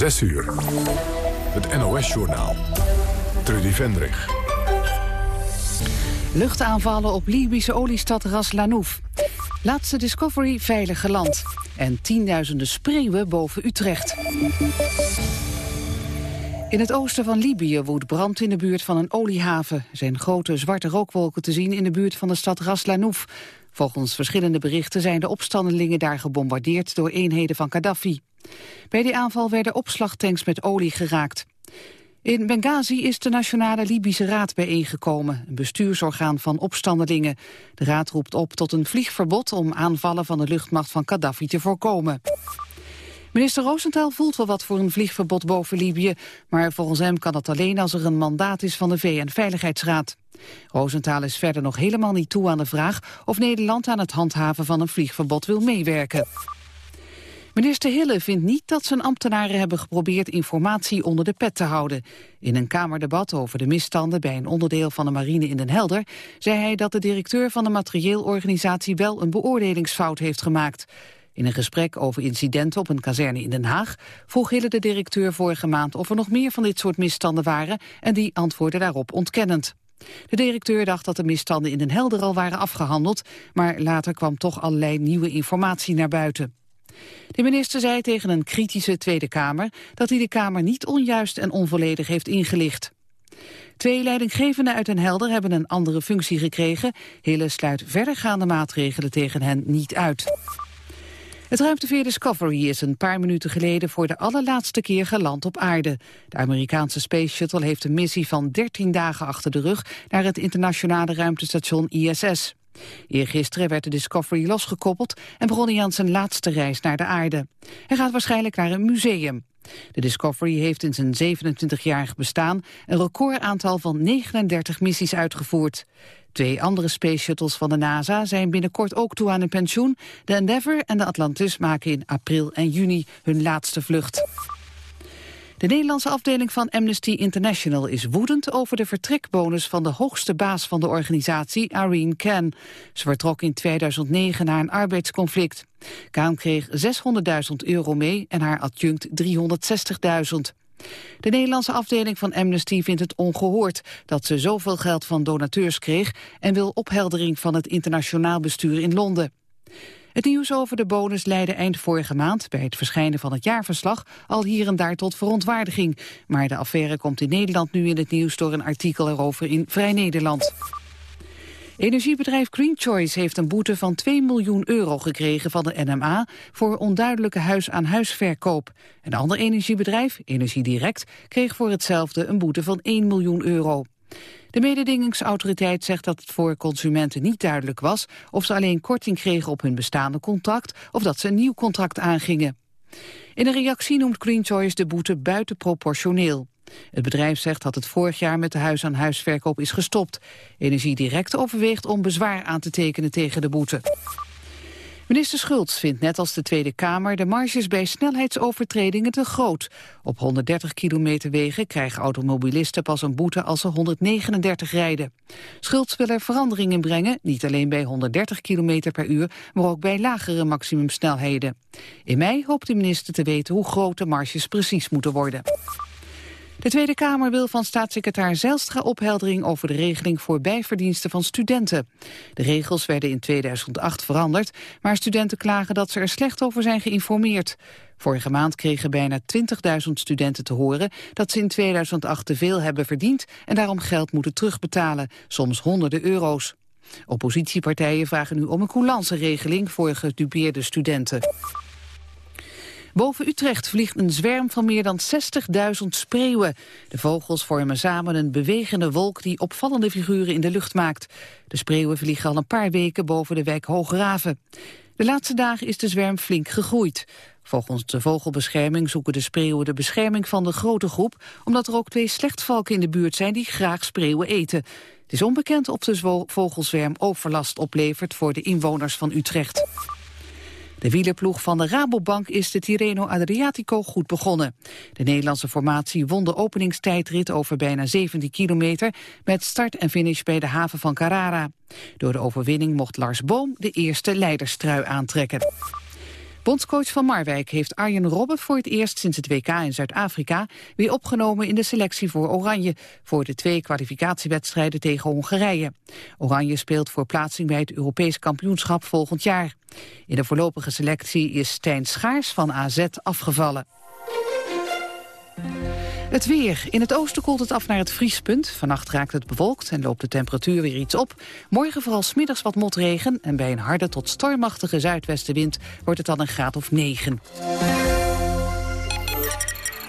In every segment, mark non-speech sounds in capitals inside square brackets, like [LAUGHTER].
6 uur. Het NOS-journaal. Trudy Vendrig. Luchtaanvallen op Libische oliestad Ras Lanouf. Laatste Discovery veilig geland. En tienduizenden spreeuwen boven Utrecht. In het oosten van Libië woedt brand in de buurt van een oliehaven. Zijn grote zwarte rookwolken te zien in de buurt van de stad Ras Lanouf. Volgens verschillende berichten zijn de opstandelingen daar gebombardeerd door eenheden van Gaddafi. Bij die aanval werden opslagtanks met olie geraakt. In Benghazi is de Nationale Libische Raad bijeengekomen, een bestuursorgaan van opstandelingen. De raad roept op tot een vliegverbod om aanvallen van de luchtmacht van Gaddafi te voorkomen. Minister Roosentaal voelt wel wat voor een vliegverbod boven Libië, maar volgens hem kan dat alleen als er een mandaat is van de VN-veiligheidsraad. Roosentaal is verder nog helemaal niet toe aan de vraag of Nederland aan het handhaven van een vliegverbod wil meewerken. Minister Hille vindt niet dat zijn ambtenaren hebben geprobeerd informatie onder de pet te houden. In een Kamerdebat over de misstanden bij een onderdeel van de marine in Den Helder zei hij dat de directeur van de materieelorganisatie wel een beoordelingsfout heeft gemaakt. In een gesprek over incidenten op een kazerne in Den Haag vroeg Hille de directeur vorige maand of er nog meer van dit soort misstanden waren en die antwoordde daarop ontkennend. De directeur dacht dat de misstanden in Den Helder al waren afgehandeld, maar later kwam toch allerlei nieuwe informatie naar buiten. De minister zei tegen een kritische Tweede Kamer dat hij de Kamer niet onjuist en onvolledig heeft ingelicht. Twee leidinggevenden uit Den Helder hebben een andere functie gekregen. Hille sluit verdergaande maatregelen tegen hen niet uit. Het ruimteveer Discovery is een paar minuten geleden voor de allerlaatste keer geland op aarde. De Amerikaanse Space Shuttle heeft een missie van 13 dagen achter de rug naar het internationale ruimtestation ISS. Eergisteren werd de Discovery losgekoppeld en begon hij aan zijn laatste reis naar de aarde. Hij gaat waarschijnlijk naar een museum. De Discovery heeft in zijn 27-jarig bestaan een recordaantal van 39 missies uitgevoerd. Twee andere space shuttles van de NASA zijn binnenkort ook toe aan een pensioen. De Endeavour en de Atlantis maken in april en juni hun laatste vlucht. De Nederlandse afdeling van Amnesty International is woedend over de vertrekbonus van de hoogste baas van de organisatie, Irene Khan. Ze vertrok in 2009 naar een arbeidsconflict. Khan kreeg 600.000 euro mee en haar adjunct 360.000. De Nederlandse afdeling van Amnesty vindt het ongehoord dat ze zoveel geld van donateurs kreeg en wil opheldering van het internationaal bestuur in Londen. Het nieuws over de bonus leidde eind vorige maand bij het verschijnen van het jaarverslag al hier en daar tot verontwaardiging. Maar de affaire komt in Nederland nu in het nieuws door een artikel erover in Vrij Nederland. Energiebedrijf Green Choice heeft een boete van 2 miljoen euro gekregen van de NMA voor onduidelijke huis-aan-huisverkoop. Een ander energiebedrijf, Energiedirect, kreeg voor hetzelfde een boete van 1 miljoen euro. De mededingingsautoriteit zegt dat het voor consumenten niet duidelijk was of ze alleen korting kregen op hun bestaande contract of dat ze een nieuw contract aangingen. In een reactie noemt Green Choice de boete buitenproportioneel. Het bedrijf zegt dat het vorig jaar met de huis-aan-huisverkoop is gestopt. Energiedirect overweegt om bezwaar aan te tekenen tegen de boete. Minister Schultz vindt net als de Tweede Kamer de marges bij snelheidsovertredingen te groot. Op 130 kilometer wegen krijgen automobilisten pas een boete als ze 139 rijden. Schultz wil er veranderingen brengen, niet alleen bij 130 kilometer per uur, maar ook bij lagere maximumsnelheden. In mei hoopt de minister te weten hoe groot de marges precies moeten worden. De Tweede Kamer wil van staatssecretaris Zijlstra opheldering over de regeling voor bijverdiensten van studenten. De regels werden in 2008 veranderd, maar studenten klagen dat ze er slecht over zijn geïnformeerd. Vorige maand kregen bijna 20.000 studenten te horen dat ze in 2008 te veel hebben verdiend en daarom geld moeten terugbetalen, soms honderden euro's. Oppositiepartijen vragen nu om een coulance regeling voor gedupeerde studenten. Boven Utrecht vliegt een zwerm van meer dan 60.000 spreeuwen. De vogels vormen samen een bewegende wolk die opvallende figuren in de lucht maakt. De spreeuwen vliegen al een paar weken boven de wijk Hoograven. De laatste dagen is de zwerm flink gegroeid. Volgens de vogelbescherming zoeken de spreeuwen de bescherming van de grote groep... omdat er ook twee slechtvalken in de buurt zijn die graag spreeuwen eten. Het is onbekend of de vogelzwerm overlast oplevert voor de inwoners van Utrecht. De wielerploeg van de Rabobank is de Tirreno Adriatico goed begonnen. De Nederlandse formatie won de openingstijdrit over bijna 17 kilometer... met start en finish bij de haven van Carrara. Door de overwinning mocht Lars Boom de eerste leiderstrui aantrekken. Bondscoach van Marwijk heeft Arjen Robben voor het eerst sinds het WK in Zuid-Afrika weer opgenomen in de selectie voor Oranje voor de twee kwalificatiewedstrijden tegen Hongarije. Oranje speelt voor plaatsing bij het Europees kampioenschap volgend jaar. In de voorlopige selectie is Stijn Schaars van AZ afgevallen. Het weer. In het oosten koelt het af naar het vriespunt. Vannacht raakt het bewolkt en loopt de temperatuur weer iets op. Morgen vooral smiddags wat motregen... en bij een harde tot stormachtige zuidwestenwind wordt het dan een graad of 9.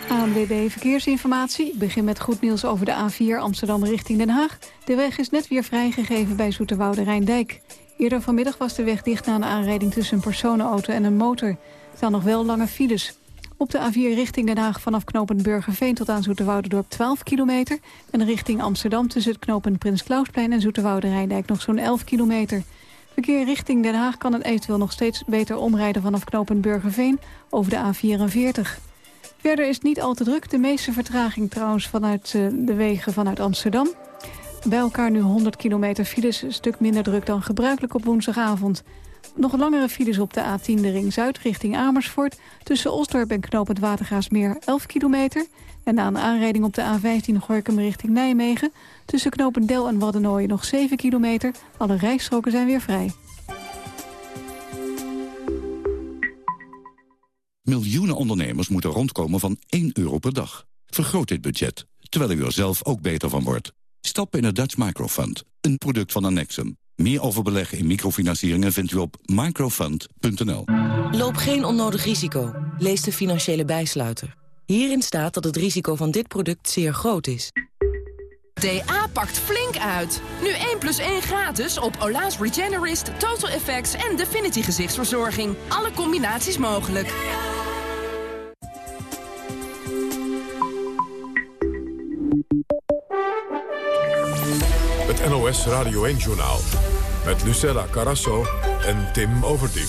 ANWB Verkeersinformatie. Begin met goed nieuws over de A4 Amsterdam richting Den Haag. De weg is net weer vrijgegeven bij Zoeterwoude Rijndijk. Eerder vanmiddag was de weg dicht na een aanrijding tussen een personenauto en een motor. Er staan nog wel lange files. Op de A4 richting Den Haag vanaf knooppunt Burgerveen tot aan Zoeterwouderdorp 12 kilometer. En richting Amsterdam tussen het knooppunt Prins Klausplein en Zoeterwoude Rijndijk nog zo'n 11 kilometer. Verkeer richting Den Haag kan het eventueel nog steeds beter omrijden vanaf knooppunt Burgerveen over de A44. Verder is het niet al te druk. De meeste vertraging trouwens vanuit eh, de wegen vanuit Amsterdam. Bij elkaar nu 100 kilometer files, een stuk minder druk dan gebruikelijk op woensdagavond. Nog langere files op de A10 de Ring Zuid richting Amersfoort. Tussen Osdorp en Knoop Watergaasmeer 11 kilometer. En na een aanrijding op de A15 Gorkum richting Nijmegen. Tussen Knopen Del en Waddenooien nog 7 kilometer. Alle rijstroken zijn weer vrij. Miljoenen ondernemers moeten rondkomen van 1 euro per dag. Vergroot dit budget, terwijl u er zelf ook beter van wordt. Stap in het Dutch Microfund, een product van Annexum. Meer over beleggen in microfinancieringen vindt u op microfund.nl. Loop geen onnodig risico. Lees de financiële bijsluiter. Hierin staat dat het risico van dit product zeer groot is. DA pakt flink uit. Nu 1 plus 1 gratis op Ola's Regenerist, Total Effects en Definity gezichtsverzorging. Alle combinaties mogelijk. Het NOS Radio 1-journaal. Met Lucella Carasso en Tim Overdijk.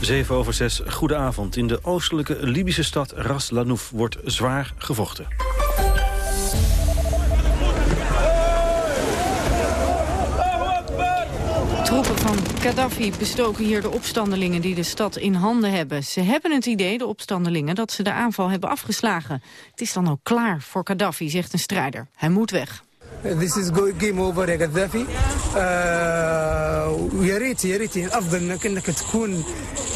7 over 6, goedenavond. In de oostelijke Libische stad Ras Lanouf wordt zwaar gevochten. Troepen van Gaddafi bestoken hier de opstandelingen die de stad in handen hebben. Ze hebben het idee, de opstandelingen, dat ze de aanval hebben afgeslagen. Het is dan ook klaar voor Gaddafi, zegt een strijder. Hij moet weg. This is game over يا قذافي ويا ريت يا ريت الافضل انك انك تكون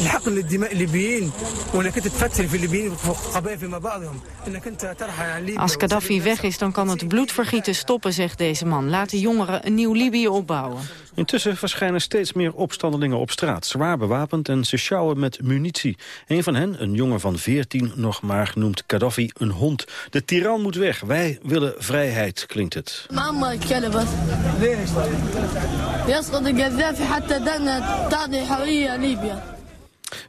الحق للدماء الليبيين وانك تتفتل في الليبيين قبائل فيما بعضهم انك انت ترحل عن ليبيا Als Gaddafi weg is, dan kan het bloedvergieten stoppen, zegt deze man. Laat de jongeren een nieuw Libië opbouwen. Intussen verschijnen steeds meer opstandelingen op straat, zwaar bewapend en ze sjouwen met munitie. Een van hen, een jongen van 14 nog maar, noemt Gaddafi een hond. De tiran moet weg, wij willen vrijheid, klinkt het.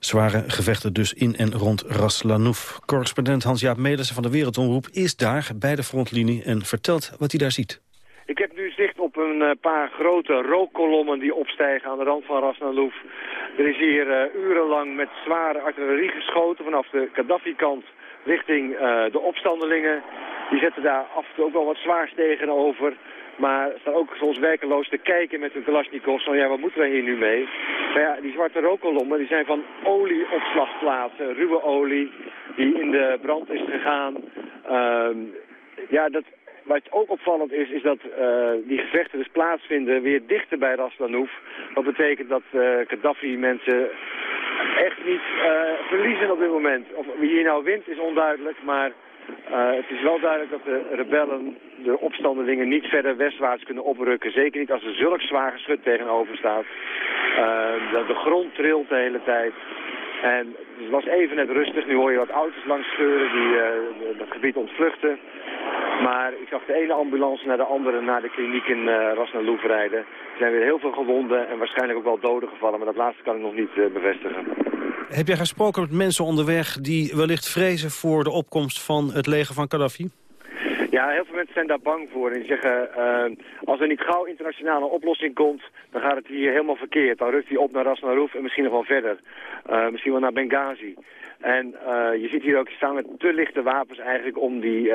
Zware gevechten dus in en rond Raslanouf. Correspondent Hans-Jaap Medersen van de Wereldomroep is daar bij de frontlinie en vertelt wat hij daar ziet. Ik heb nu zicht op een eh, paar grote rookkolommen die opstijgen aan de rand van Ras Lanouf. Er is hier uh, urenlang met zware artillerie geschoten vanaf de Gaddafi-kant richting uh, de opstandelingen. Die zetten daar af en toe ook wel wat zwaars tegenover. Maar staan ook soms werkeloos te kijken met hun Kalashnikovs. Van ja, wat moeten wij hier nu mee? Maar ja, die zwarte rookkolommen die zijn van olieopslagplaatsen, ruwe olie, die in de brand is gegaan. Uh, ja, dat, wat ook opvallend is, is dat uh, die gevechten dus plaatsvinden weer dichter bij Ras Lanouf. Dat betekent dat uh, Gaddafi mensen echt niet uh, verliezen op dit moment. Of wie hier nou wint is onduidelijk, maar het is wel duidelijk dat de rebellen, de opstandelingen, niet verder westwaarts kunnen oprukken. Zeker niet als er zulk zwaar geschut tegenover staat. Dat de grond trilt de hele tijd. En het was even net rustig. Nu hoor je wat auto's langs scheuren die uh, dat gebied ontvluchten. Maar ik zag de ene ambulance naar de andere naar de kliniek in uh, rijden. Er zijn weer heel veel gewonden en waarschijnlijk ook wel doden gevallen. Maar dat laatste kan ik nog niet uh, bevestigen. Heb jij gesproken met mensen onderweg die wellicht vrezen voor de opkomst van het leger van Gaddafi? Ja, heel veel mensen zijn daar bang voor. En zeggen, uh, als er niet gauw internationale oplossing komt, dan gaat het hier helemaal verkeerd. Dan rukt hij op naar Ras Naruf en misschien nog wel verder. Uh, misschien wel naar Benghazi. En uh, je ziet hier ook staan met te lichte wapens eigenlijk om die,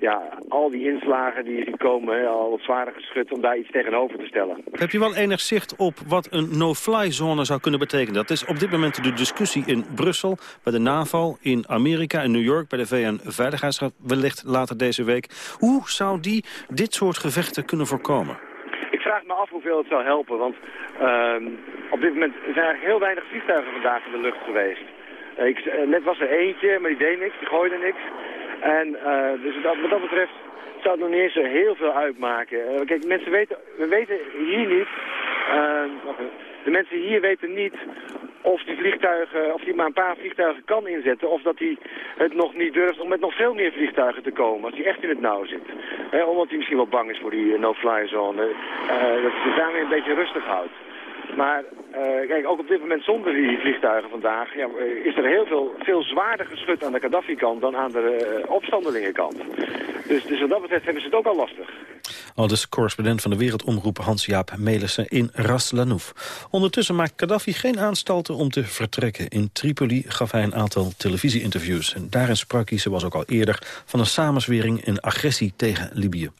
ja, al die inslagen die je ziet komen, al het zware geschut, om daar iets tegenover te stellen. Heb je wel enig zicht op wat een no-fly zone zou kunnen betekenen? Dat is op dit moment de discussie in Brussel, bij de NAVO, in Amerika, in New York, bij de VN-veiligheidsraad, wellicht later deze week. Hoe zou die dit soort gevechten kunnen voorkomen? Ik vraag me af hoeveel het zou helpen, want uh, op dit moment zijn er heel weinig vliegtuigen vandaag in de lucht geweest. Ik, net was er eentje, maar die deed niks, die gooide niks. En uh, dus dat, wat dat betreft zou het nog niet eens zo heel veel uitmaken. Kijk, mensen weten, we weten hier niet, uh, de mensen hier weten niet of die vliegtuigen, of die maar een paar vliegtuigen kan inzetten, of dat hij het nog niet durft om met nog veel meer vliegtuigen te komen, als hij echt in het nauw zit. Omdat hij misschien wel bang is voor die no-fly zone, dat hij zich daarmee een beetje rustig houdt. Maar uh, kijk, ook op dit moment zonder die vliegtuigen vandaag ja, is er heel veel, veel zwaarder geschud aan de Gaddafi-kant dan aan de uh, opstandelingenkant. Dus, dus wat dat betreft hebben ze het ook al lastig. Al dus correspondent van de Wereldomroep Hans-Jaap Melissen in Ras. Ondertussen maakt Gaddafi geen aanstalten om te vertrekken. In Tripoli gaf hij een aantal televisieinterviews. En daarin sprak hij, zoals ook al eerder, van een samenzwering en agressie tegen Libië.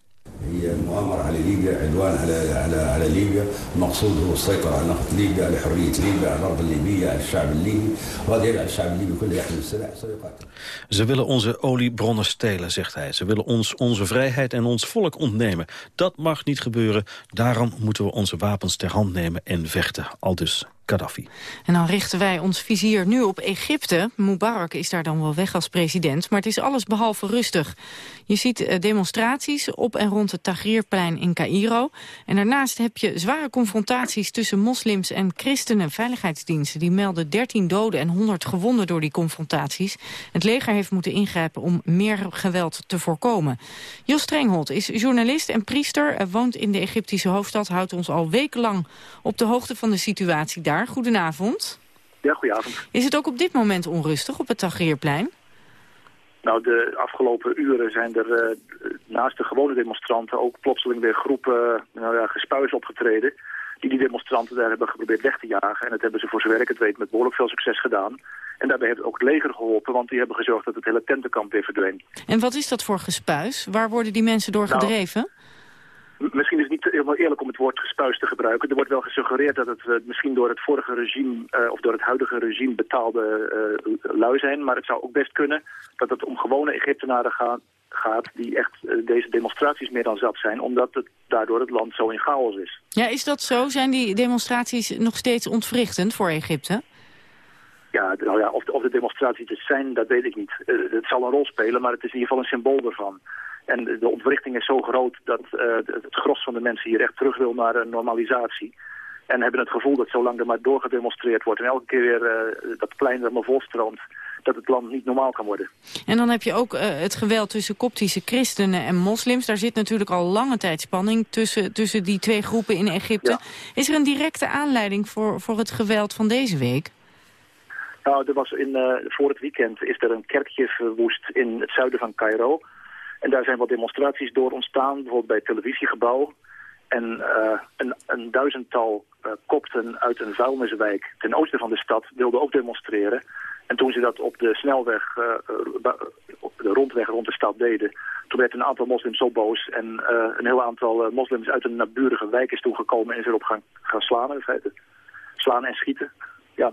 هي مؤامرة على ليبيا عدوان على على على ليبيا المقصود هو السيطرة على نفط ليبيا على حرية ليبيا على الأرض الليبية على الشعب الليبي وهذا يجعل الشعب الليبي كله يحمل السلاح سيقاتل Ze willen onze oliebronnen stelen, zegt hij. Ze willen ons onze vrijheid en ons volk ontnemen. Dat mag niet gebeuren. Daarom moeten we onze wapens ter hand nemen en vechten. Aldus Gaddafi. En dan richten wij ons vizier nu op Egypte. Mubarak is daar dan wel weg als president, maar het is alles behalve rustig. Je ziet demonstraties op en rond het Tahrirplein in Cairo. En daarnaast heb je zware confrontaties tussen moslims en christenen. Veiligheidsdiensten die melden 13 doden en 100 gewonden door die confrontaties. Het leger heeft moeten ingrijpen om meer geweld te voorkomen. Jos Strenghold is journalist en priester, woont in de Egyptische hoofdstad... houdt ons al wekenlang op de hoogte van de situatie daar. Goedenavond. Ja, goedenavond. Is het ook op dit moment onrustig op het Tahrirplein? Nou, de afgelopen uren zijn er uh, naast de gewone demonstranten ook plotseling weer groepen uh, nou ja, gespuis opgetreden. Die die demonstranten daar hebben geprobeerd weg te jagen. En dat hebben ze voor zover ik het weet met behoorlijk veel succes gedaan. En daarbij heeft ook het leger geholpen, want die hebben gezorgd dat het hele tentenkamp weer verdween. En wat is dat voor gespuis? Waar worden die mensen door Nou, gedreven? Misschien is het niet helemaal eerlijk om het woord gespuis te gebruiken. Er wordt wel gesuggereerd dat het uh, misschien door het vorige regime uh, of door het huidige regime betaalde uh, lui zijn. Maar het zou ook best kunnen dat het om gewone Egyptenaren gaat, gaat die echt deze demonstraties meer dan zat zijn. Omdat het daardoor het land zo in chaos is. Ja, is dat zo? Zijn die demonstraties nog steeds ontwrichtend voor Egypte? Ja, nou ja, of de, of de demonstraties het zijn, dat weet ik niet. het zal een rol spelen, maar het is in ieder geval een symbool ervan. En de ontwrichting is zo groot dat uh, het gros van de mensen hier echt terug wil naar een normalisatie. En hebben het gevoel dat zolang er maar doorgedemonstreerd wordt... en elke keer weer uh, dat plein er maar volstroomt... dat het land niet normaal kan worden. En dan heb je ook uh, het geweld tussen koptische christenen en moslims. Daar zit natuurlijk al lange tijd spanning tussen, tussen die twee groepen in Egypte. Ja. Is er een directe aanleiding voor, voor het geweld van deze week? Nou, er was in, voor het weekend is er een kerkje verwoest in het zuiden van Cairo... En daar zijn wat demonstraties door ontstaan, bijvoorbeeld bij het televisiegebouw. En uh, een, een, duizendtal uh, kopten uit een vuilniswijk ten oosten van de stad wilden ook demonstreren. En toen ze dat op de snelweg, op de rondweg rond de stad deden, toen werd een aantal moslims zo boos. En een heel aantal moslims uit een naburige wijk is toegekomen en is erop gaan, gaan slaan in feite. Slaan en schieten, ja.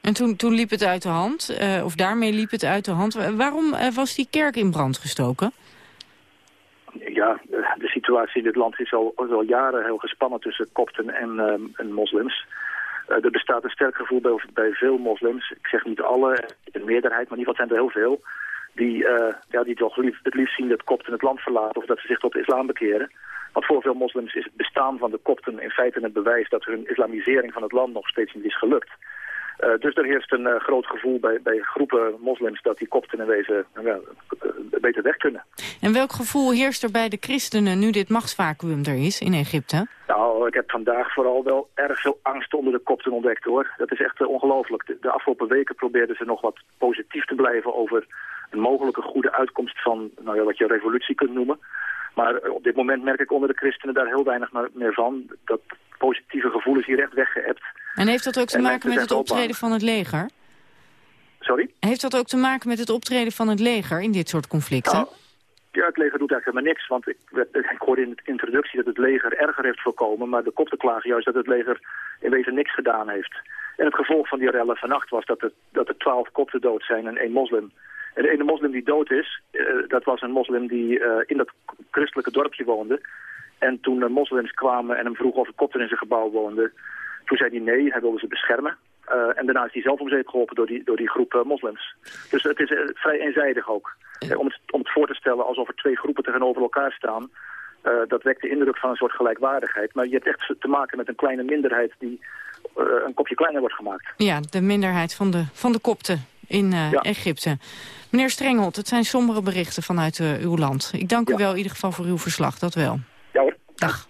En toen, toen liep het uit de hand, of daarmee liep het uit de hand. Waarom was die kerk in brand gestoken? Ja, de situatie in dit land is al, al jaren heel gespannen tussen kopten en, um, en moslims. Uh, er bestaat een sterk gevoel bij, bij veel moslims, ik zeg niet alle, de meerderheid, maar in ieder geval zijn er heel veel, die, uh, ja, die toch het liefst zien dat kopten het land verlaten of dat ze zich tot de islam bekeren. Want voor veel moslims is het bestaan van de kopten in feite het bewijs dat hun islamisering van het land nog steeds niet is gelukt. Uh, dus er heerst een uh, groot gevoel bij, bij groepen moslims dat die kopten in wezen uh, beter weg kunnen. En welk gevoel heerst er bij de christenen nu dit machtsvacuum er is in Egypte? Nou, ik heb vandaag vooral wel erg veel angst onder de kopten ontdekt hoor. Dat is echt ongelooflijk. De, de, afgelopen weken probeerden ze nog wat positief te blijven over een mogelijke goede uitkomst van nou ja, wat je een revolutie kunt noemen. Maar eh, op dit moment merk ik onder de christenen daar heel weinig meer van. Dat positieve gevoel is hier echt weggeëpt. En heeft dat ook te maken met het optreden van het leger? Sorry? Heeft dat ook te maken met het optreden van het leger in dit soort conflicten? Nou, ja, het leger doet eigenlijk helemaal niks. Want ik, ik hoorde in de introductie dat het leger erger heeft voorkomen. Maar de kopten klagen juist dat het leger in wezen niks gedaan heeft. En het gevolg van die rellen vannacht was dat er, dat er twaalf kopten dood zijn en één moslim. En de ene moslim die dood is, uh, dat was een moslim die uh, in dat christelijke dorpje woonde. En toen de moslims kwamen en hem vroegen of er kopten in zijn gebouw woonden... toen zei hij nee, hij wilde ze beschermen. Uh, en daarna is hij zelf om zeep geholpen door die, door die groep moslims. Dus het is vrij eenzijdig ook. om, het, om het voor te stellen alsof er twee groepen tegenover elkaar staan... dat wekt de indruk van een soort gelijkwaardigheid. Maar je hebt echt te maken met een kleine minderheid die een kopje kleiner wordt gemaakt. Ja, de minderheid van de, van de kopten in Egypte. Meneer Strengelt, het zijn sombere berichten vanuit uw land. Ik dank u wel in ieder geval voor uw verslag, dat wel. Ja hoor. Dag.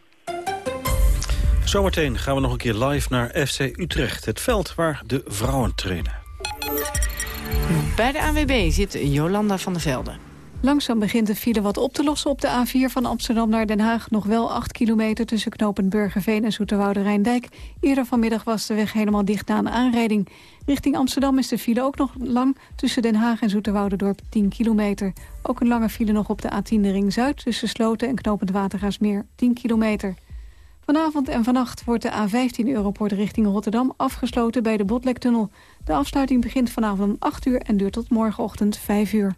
Zometeen gaan we nog een keer live naar FC Utrecht. Het veld waar de vrouwen trainen. Bij de AWB zit Jolanda van der Velde. Langzaam begint de file wat op te lossen op de A4 van Amsterdam naar Den Haag. Nog wel 8 kilometer tussen knopen Burgerveen en Zoeterwoude Rijndijk. Eerder vanmiddag was de weg helemaal dicht na een aanrijding. Richting Amsterdam is de file ook nog lang tussen Den Haag en Zoeterwouderdorp 10 kilometer. Ook een lange file nog op de A10 de Ring Zuid tussen Sloten en knopend Watergaasmeer 10 kilometer. Vanavond en vannacht wordt de A15 Europort richting Rotterdam afgesloten bij de Botlektunnel. De afsluiting begint vanavond om 8 uur en duurt tot morgenochtend 5 uur.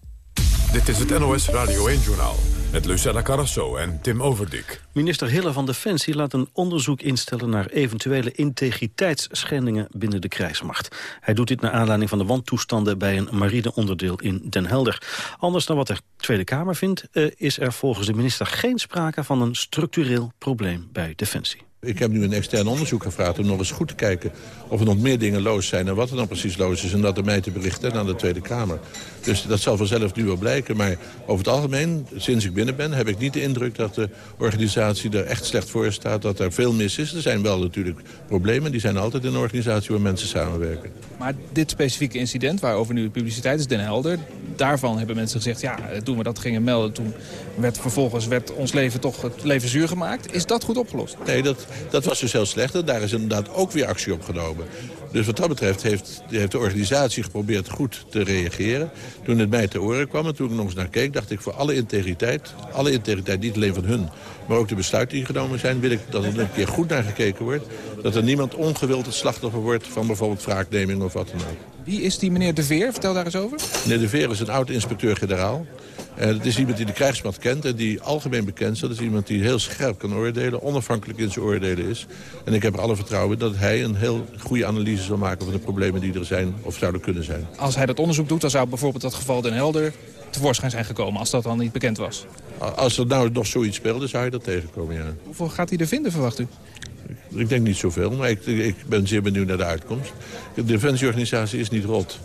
Dit is het NOS Radio 1-journaal met Lucella Carrasso en Tim Overdik. Minister Hille van Defensie laat een onderzoek instellen... naar eventuele integriteitsschendingen binnen de krijgsmacht. Hij doet dit naar aanleiding van de wantoestanden... bij een marineonderdeel in Den Helder. Anders dan wat de Tweede Kamer vindt... Eh, is er volgens de minister geen sprake van een structureel probleem bij Defensie. Ik heb nu een extern onderzoek gevraagd om nog eens goed te kijken... of er nog meer dingen loos zijn en wat er dan precies loos is... en dat er mij te berichten aan de Tweede Kamer. Dus dat zal vanzelf nu wel blijken. Maar over het algemeen, sinds ik binnen ben... heb ik niet de indruk dat de organisatie er echt slecht voor staat... dat er veel mis is. Er zijn wel natuurlijk problemen. Die zijn altijd in een organisatie waar mensen samenwerken. Maar dit specifieke incident, waarover nu de publiciteit is Den Helder... daarvan hebben mensen gezegd, ja, toen we dat gingen melden... toen werd vervolgens werd ons leven toch het leven zuur gemaakt. Is dat goed opgelost? Nee, dat, dat was dus heel slecht. En daar is inderdaad ook weer actie op genomen. Dus wat dat betreft heeft, heeft de organisatie geprobeerd goed te reageren. Toen het mij te oren kwam en toen ik nog eens naar keek... dacht ik voor alle integriteit, alle integriteit niet alleen van hun... maar ook de besluiten die genomen zijn... wil ik dat er een keer goed naar gekeken wordt. Dat er niemand ongewild het slachtoffer wordt van bijvoorbeeld wraakneming of wat dan ook. Wie is die meneer De Veer? Vertel daar eens over. Meneer De Veer is een oud-inspecteur-generaal. Het is iemand die de krijgsmacht kent en die algemeen bekend is. Dat is iemand die heel scherp kan oordelen, onafhankelijk in zijn oordelen is. En ik heb er alle vertrouwen dat hij een heel goede analyse zal maken... van de problemen die er zijn of zouden kunnen zijn. Als hij dat onderzoek doet, dan zou bijvoorbeeld dat geval Den Helder tevoorschijn zijn gekomen... als dat dan niet bekend was. Als er nou nog zoiets speelde, zou hij dat tegenkomen, ja. Hoeveel gaat hij er vinden, verwacht u? Ik denk niet zoveel, maar ik, ik ben zeer benieuwd naar de uitkomst. De defensieorganisatie is niet rot.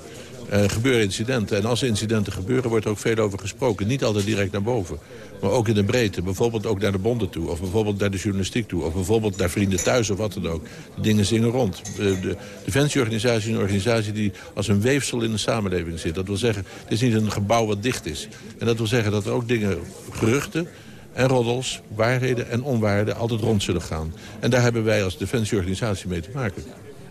Er gebeuren incidenten. En als incidenten gebeuren, wordt er ook veel over gesproken. Niet altijd direct naar boven. Maar ook in de breedte. Bijvoorbeeld ook naar de bonden toe. Of bijvoorbeeld naar de journalistiek toe. Of bijvoorbeeld naar vrienden thuis of wat dan ook. Dingen zingen rond. De Defensieorganisatie is een organisatie die als een weefsel in de samenleving zit. Dat wil zeggen, het is niet een gebouw wat dicht is. En dat wil zeggen dat er ook dingen, geruchten en roddels, waarheden en onwaarheden altijd rond zullen gaan. En daar hebben wij als defensieorganisatie mee te maken.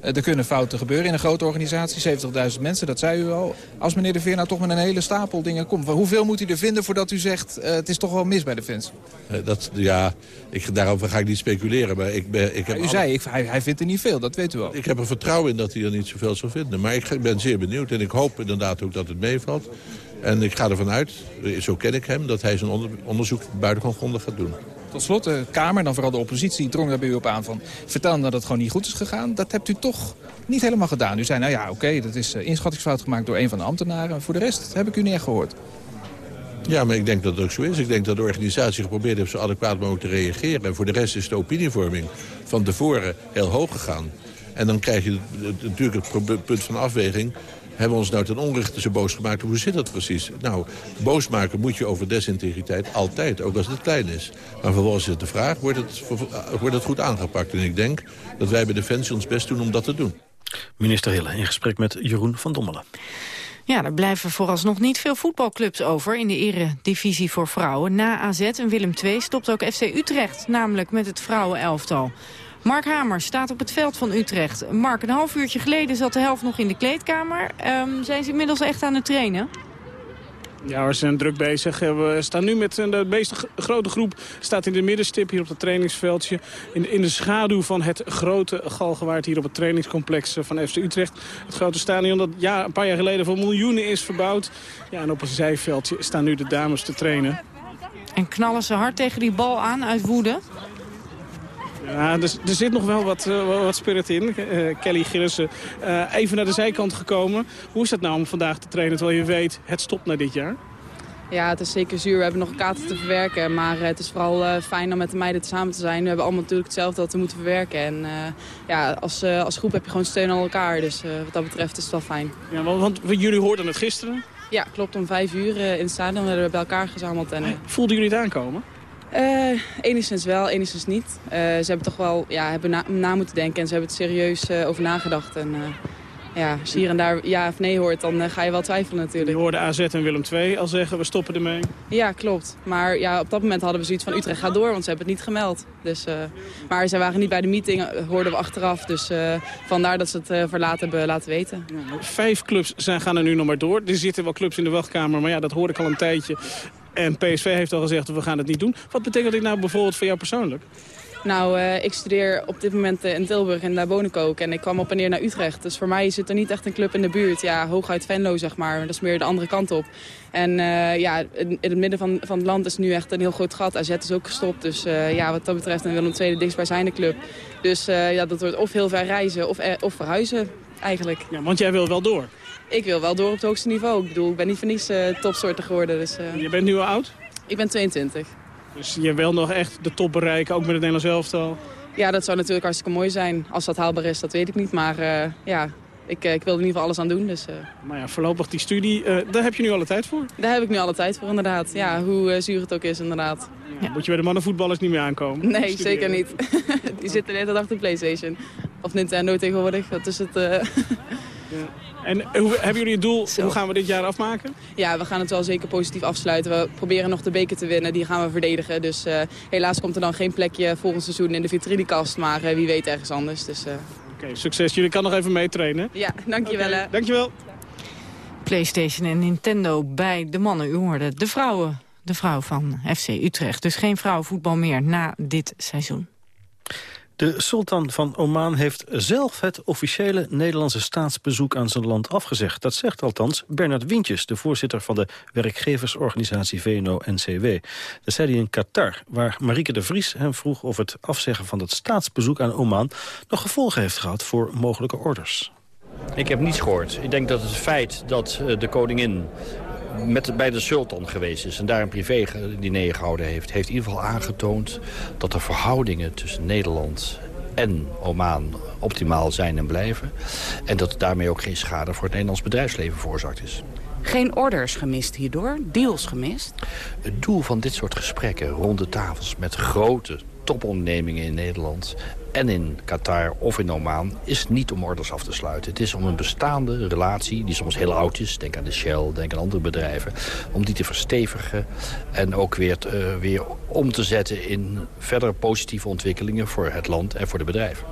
Eh, er kunnen fouten gebeuren in een grote organisatie, 70.000 mensen, dat zei u al. Als meneer De Veer nou toch met een hele stapel dingen komt... hoeveel moet u er vinden voordat u zegt, uh, het is toch wel mis bij Defensie? Uh, dat, ja, ik, daarover ga ik niet speculeren. Maar ik ben, ik heb u zei, ik, hij, hij vindt er niet veel, dat weet u wel. Ik heb er vertrouwen in dat hij er niet zoveel zal vinden. Maar ik ben zeer benieuwd en ik hoop inderdaad ook dat het meevalt. En ik ga ervan uit, zo ken ik hem, dat hij zijn onder, onderzoek buitengewoon grondig gaat doen. Tot slot, de Kamer, dan vooral de oppositie, drong daar bij u op aan van... vertel dat het gewoon niet goed is gegaan. Dat hebt u toch niet helemaal gedaan. U zei, nou ja, oké, dat is uh, inschattingsfout gemaakt door een van de ambtenaren. Voor de rest heb ik u niet echt gehoord. Ja, maar ik denk dat het ook zo is. Ik denk dat de organisatie geprobeerd heeft zo adequaat mogelijk te reageren. En voor de rest is de opinievorming van tevoren heel hoog gegaan. En dan krijg je natuurlijk het punt van afweging hebben we ons nou ten onrechte zo boos gemaakt? Hoe zit dat precies? Nou, boos maken moet je over desintegriteit altijd, ook als het klein is. Maar vervolgens is het de vraag, wordt het, wordt het goed aangepakt? En ik denk dat wij bij Defensie ons best doen om dat te doen. Minister Hille in gesprek met Jeroen van Dommelen. Ja, er blijven vooralsnog niet veel voetbalclubs over in de eredivisie voor vrouwen. Na AZ en Willem II stopt ook FC Utrecht, namelijk met het vrouwenelftal. Mark Hamer staat op het veld van Utrecht. Mark, een half uurtje geleden zat de helft nog in de kleedkamer. Um, zijn ze inmiddels echt aan het trainen? Ja, we zijn druk bezig. We staan nu met de meeste grote groep staat in de middenstip hier op het trainingsveldje. In, in de schaduw van het grote galgenwaard hier op het trainingscomplex van FC Utrecht. Het grote stadion dat ja, een paar jaar geleden voor miljoenen is verbouwd. Ja, en op een zijveldje staan nu de dames te trainen. En knallen ze hard tegen die bal aan uit woede? Ja, er, er, zit nog wel wat, uh, wat spirit in. Uh, Kelly Gillissen uh, even naar de zijkant gekomen. Hoe is het nou om vandaag te trainen terwijl je weet het stopt na dit jaar? Ja, het is zeker zuur. We hebben nog kaarten te verwerken. Maar het is vooral fijn om met de meiden samen te zijn. We hebben allemaal natuurlijk hetzelfde dat we moeten verwerken. En ja, als, als groep heb je gewoon steun aan elkaar. Dus wat dat betreft is het wel fijn. Ja, want, want jullie hoorden het gisteren? Ja, klopt. Om vijf uur in het stadion werden we bij elkaar gezameld. En, Voelden jullie het aankomen? Uh, enigszins wel, enigszins niet. Uh, ze hebben toch wel ja, hebben na, na, moeten denken en ze hebben het serieus uh, over nagedacht. En, ja, als je hier en daar ja of nee hoort, dan ga je wel twijfelen natuurlijk. Je hoorde AZ en Willem II al zeggen, we stoppen ermee. Ja, klopt. Maar ja, op dat moment hadden we zoiets van Utrecht gaat door, want ze hebben het niet gemeld. Dus, maar ze waren niet bij de meeting, hoorden we achteraf. Dus vandaar dat ze het verlaten hebben laten weten. Vijf clubs zijn, gaan er nu nog maar door. Er zitten wel clubs in de wachtkamer, maar ja, dat hoorde ik al een tijdje. En PSV heeft al gezegd, we gaan het niet doen. Wat betekent dit nou bijvoorbeeld voor jou persoonlijk? Nou, uh, ik studeer op dit moment in Tilburg en daar woon ik ook. En ik kwam op en neer naar Utrecht. Dus voor mij zit er niet echt een club in de buurt. Ja, hooguit Venlo, zeg maar. Dat is meer de andere kant op. En uh, ja, in, het midden van, van het land is nu echt een heel groot gat. AZ is ook gestopt. Dus uh, ja, wat dat betreft een Willem II de dichtstbijzijnde club. Dus ja, dat wordt of heel ver reizen of, of verhuizen eigenlijk. Ja, want jij wil wel door? Ik wil wel door op het hoogste niveau. Ik bedoel, ik ben niet voor niets topsoorter geworden. Dus, Je bent nu al oud? Ik ben 22. Dus je wil nog echt de top bereiken, ook met het Nederlands elftal? Ja, dat zou natuurlijk hartstikke mooi zijn. Als dat haalbaar is, dat weet ik niet. Maar uh, ja, ik, ik wil er in ieder geval alles aan doen. Dus. Maar ja, voorlopig die studie, daar heb je nu alle tijd voor? Daar heb ik nu alle tijd voor, inderdaad. Ja, hoe zuur het ook is, inderdaad. Ja, Moet je bij de mannenvoetballers niet meer aankomen? Nee, zeker niet. [LAUGHS] die zitten de hele dag op de Playstation. Of Nintendo tegenwoordig, dat is het... ja. [LAUGHS] En hoe, hebben jullie het doel, Zo. hoe gaan we dit jaar afmaken? Ja, we gaan het wel zeker positief afsluiten. We proberen nog de beker te winnen, die gaan we verdedigen. Dus uh, helaas komt er dan geen plekje volgend seizoen in de vitrinekast. Maar uh, wie weet ergens anders. Dus, uh... Oké, okay, succes. Jullie kan nog even meetrainen. Ja, dankjewel. Okay, dankjewel. PlayStation en Nintendo bij de mannen. U hoorde de vrouwen, de vrouw van FC Utrecht. Dus geen vrouwenvoetbal meer na dit seizoen. De sultan van Oman heeft zelf het officiële Nederlandse staatsbezoek aan zijn land afgezegd. Dat zegt althans Bernard Wintjes, de voorzitter van de werkgeversorganisatie VNO-NCW. Dat zei hij in Qatar, waar Marieke de Vries hem vroeg of het afzeggen van het staatsbezoek aan Oman nog gevolgen heeft gehad voor mogelijke orders. Ik heb niets gehoord. Ik denk dat het feit dat de koningin met, bij de sultan geweest is en daar een privé-diner gehouden heeft... heeft in ieder geval aangetoond dat de verhoudingen tussen Nederland en Oman optimaal zijn en blijven. En dat daarmee ook geen schade voor het Nederlands bedrijfsleven veroorzaakt is. Geen orders gemist hierdoor? Deals gemist? Het doel van dit soort gesprekken, ronde tafels met grote topondernemingen in Nederland en in Qatar of in Oman is niet om orders af te sluiten. Het is om een bestaande relatie, die soms heel oud is... denk aan de Shell, denk aan andere bedrijven... om die te verstevigen en ook weer, uh, weer om te zetten... in verdere positieve ontwikkelingen voor het land en voor de bedrijven.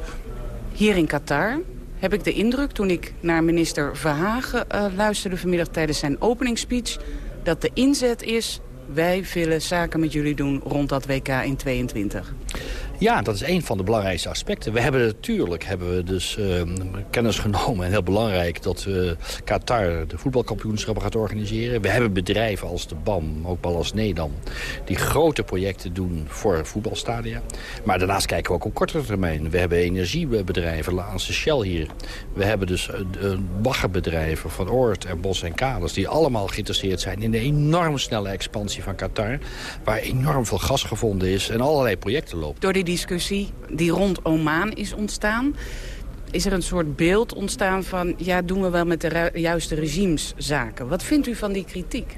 Hier in Qatar heb ik de indruk, toen ik naar minister Verhagen uh, luisterde vanmiddag... tijdens zijn openingsspeech, dat de inzet is... wij willen zaken met jullie doen rond dat WK in 22. Ja, dat is een van de belangrijkste aspecten. We hebben natuurlijk hebben we dus uh, kennis genomen, en heel belangrijk... dat uh, Qatar de voetbalkampioenschappen gaat organiseren. We hebben bedrijven als de BAM, ook Ballas Nedam... die grote projecten doen voor voetbalstadia. Maar daarnaast kijken we ook op kortere termijn. We hebben energiebedrijven, Laanse Shell hier. We hebben dus uh, baggerbedrijven van Oort en Bos en Kaders... die allemaal geïnteresseerd zijn in de enorm snelle expansie van Qatar... waar enorm veel gas gevonden is en allerlei projecten lopen. Discussie die rond Oman is ontstaan is er een soort beeld ontstaan van... ja, doen we wel met de juiste regimes zaken. Wat vindt u van die kritiek?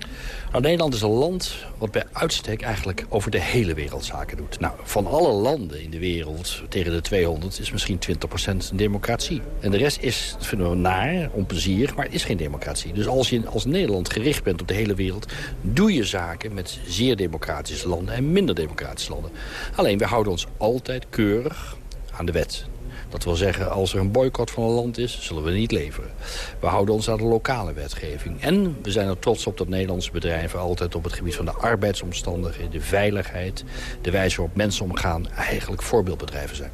Nou, Nederland is een land wat bij uitstek eigenlijk over de hele wereld zaken doet. Nou, van alle landen in de wereld, tegen de 200, is misschien 20% een democratie. En de rest is, dat vinden we naar, onplezierig, maar het is geen democratie. Dus als je als Nederland gericht bent op de hele wereld... doe je zaken met zeer democratische landen en minder democratische landen. Alleen, we houden ons altijd keurig aan de wet. Dat wil zeggen, als er een boycott van een land is, zullen we niet leveren. We houden ons aan de lokale wetgeving. En we zijn er trots op dat Nederlandse bedrijven altijd op het gebied van de arbeidsomstandigheden, de veiligheid, de wijze waarop mensen omgaan, eigenlijk voorbeeldbedrijven zijn.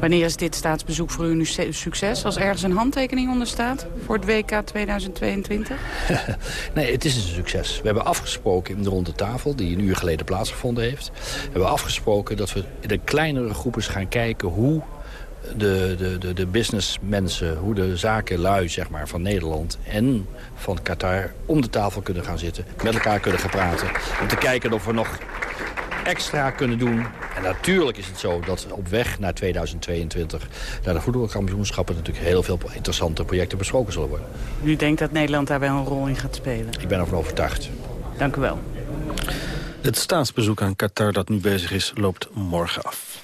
Wanneer is dit staatsbezoek voor u nu succes? Als ergens een handtekening onder staat voor het WK 2022? [LAUGHS] nee, het is een succes. We hebben afgesproken in de ronde tafel, die een uur geleden plaatsgevonden heeft. We hebben afgesproken dat we in de kleinere groepen gaan kijken hoe de, de, de, de businessmensen, hoe de zakenlui zeg maar, van Nederland en van Qatar om de tafel kunnen gaan zitten. Met elkaar kunnen gaan praten. Om te kijken of we nog extra kunnen doen. En natuurlijk is het zo dat op weg naar 2022... naar de voetbalkampioenschappen natuurlijk heel veel interessante projecten besproken zullen worden. U denkt dat Nederland daar wel een rol in gaat spelen? Ik ben ervan overtuigd. Dank u wel. Het staatsbezoek aan Qatar dat nu bezig is, loopt morgen af.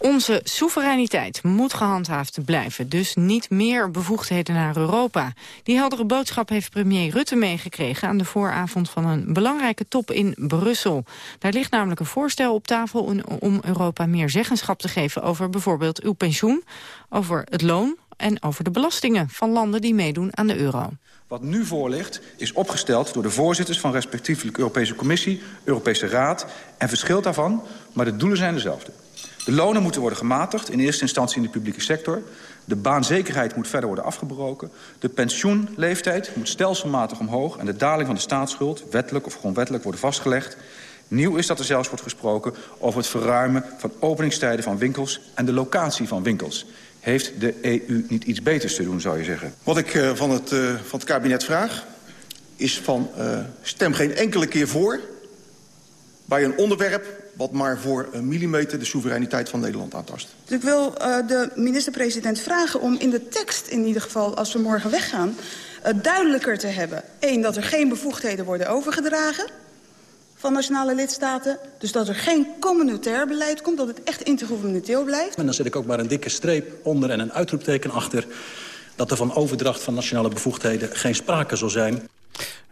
Onze soevereiniteit moet gehandhaafd blijven, dus niet meer bevoegdheden naar Europa. Die heldere boodschap heeft premier Rutte meegekregen aan de vooravond van een belangrijke top in Brussel. Daar ligt namelijk een voorstel op tafel om Europa meer zeggenschap te geven over bijvoorbeeld uw pensioen, over het loon en over de belastingen van landen die meedoen aan de euro. Wat nu voor ligt is opgesteld door de voorzitters van respectievelijk Europese Commissie, Europese Raad en verschilt daarvan, maar de doelen zijn dezelfde. De lonen moeten worden gematigd, in eerste instantie in de publieke sector. De baanzekerheid moet verder worden afgebroken. De pensioenleeftijd moet stelselmatig omhoog... en de daling van de staatsschuld, wettelijk of grondwettelijk, worden vastgelegd. Nieuw is dat er zelfs wordt gesproken over het verruimen van openingstijden van winkels... en de locatie van winkels. Heeft de EU niet iets beters te doen, zou je zeggen? Wat ik uh, van, het, uh, van het kabinet vraag, is van uh, stem geen enkele keer voor... bij een onderwerp wat maar voor een millimeter de soevereiniteit van Nederland aantast. Dus ik wil uh, de minister-president vragen om in de tekst in ieder geval... als we morgen weggaan, uh, duidelijker te hebben. Eén, dat er geen bevoegdheden worden overgedragen van nationale lidstaten. Dus dat er geen communautair beleid komt, dat het echt intergouvernementeel blijft. En dan zet ik ook maar een dikke streep onder en een uitroepteken achter... dat er van overdracht van nationale bevoegdheden geen sprake zal zijn.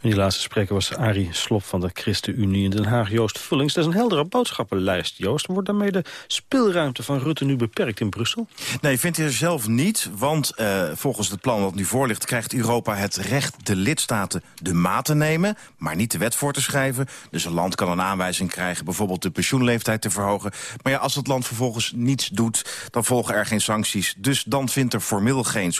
En die laatste spreker was Arie Slop van de ChristenUnie in Den Haag. Joost Vullings, dat is een heldere boodschappenlijst, Joost. Wordt daarmee de speelruimte van Rutte nu beperkt in Brussel? Nee, vindt hij zelf niet. Want uh, volgens het plan dat nu voor ligt... krijgt Europa het recht de lidstaten de maat te nemen... maar niet de wet voor te schrijven. Dus een land kan een aanwijzing krijgen... bijvoorbeeld de pensioenleeftijd te verhogen. Maar ja, als het land vervolgens niets doet... dan volgen er geen sancties. Dus dan vindt er formeel geen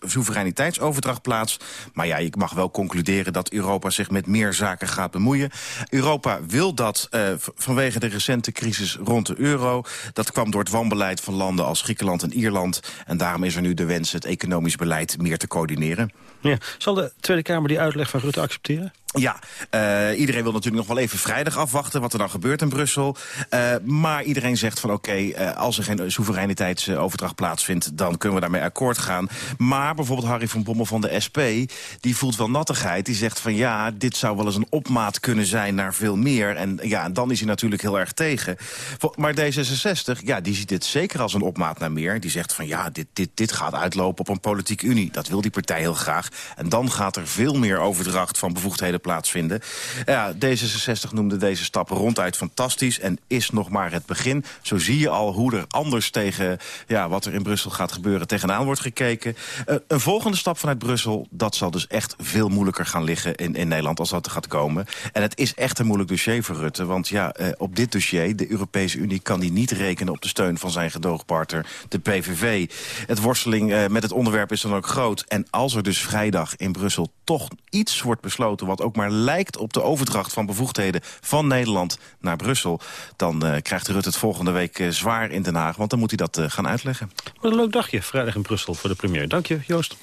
soevereiniteitsoverdracht plaats. Maar ja, ik mag wel concluderen dat Europa zich met meer zaken gaat bemoeien. Europa wil dat uh, vanwege de recente crisis rond de euro. Dat kwam door het wanbeleid van landen als Griekenland en Ierland. En daarom is er nu de wens het economisch beleid meer te coördineren. Ja. Zal de Tweede Kamer die uitleg van Rutte accepteren? Ja, uh, iedereen wil natuurlijk nog wel even vrijdag afwachten... wat er dan gebeurt in Brussel. Uh, maar iedereen zegt van oké, uh, als er geen soevereiniteitsoverdracht plaatsvindt... dan kunnen we daarmee akkoord gaan. Maar bijvoorbeeld Harry van Bommel van de SP... die voelt wel nattigheid. Die zegt van ja, dit zou wel eens een opmaat kunnen zijn naar veel meer. En ja, dan is hij natuurlijk heel erg tegen. Maar D66, ja, die ziet dit zeker als een opmaat naar meer. Die zegt van ja, dit, dit, dit gaat uitlopen op een politieke unie. Dat wil die partij heel graag. En dan gaat er veel meer overdracht van bevoegdheden plaatsvinden. Ja, D66 noemde deze stap ronduit fantastisch en is nog maar het begin. Zo zie je al hoe er anders tegen ja, wat er in Brussel gaat gebeuren tegenaan wordt gekeken. Uh, een volgende stap vanuit Brussel, dat zal dus echt veel moeilijker gaan liggen in, in Nederland als dat er gaat komen. En het is echt een moeilijk dossier voor Rutte, want ja, uh, op dit dossier, de Europese Unie kan die niet rekenen op de steun van zijn gedoogpartner, de PVV. Het worsteling uh, met het onderwerp is dan ook groot. En als er dus vrijdag in Brussel toch iets wordt besloten wat ook maar lijkt op de overdracht van bevoegdheden van Nederland naar Brussel... dan uh, krijgt Rutte het volgende week uh, zwaar in Den Haag, want dan moet hij dat uh, gaan uitleggen. Wat een leuk dagje, vrijdag in Brussel voor de premier. Dank je, Joost.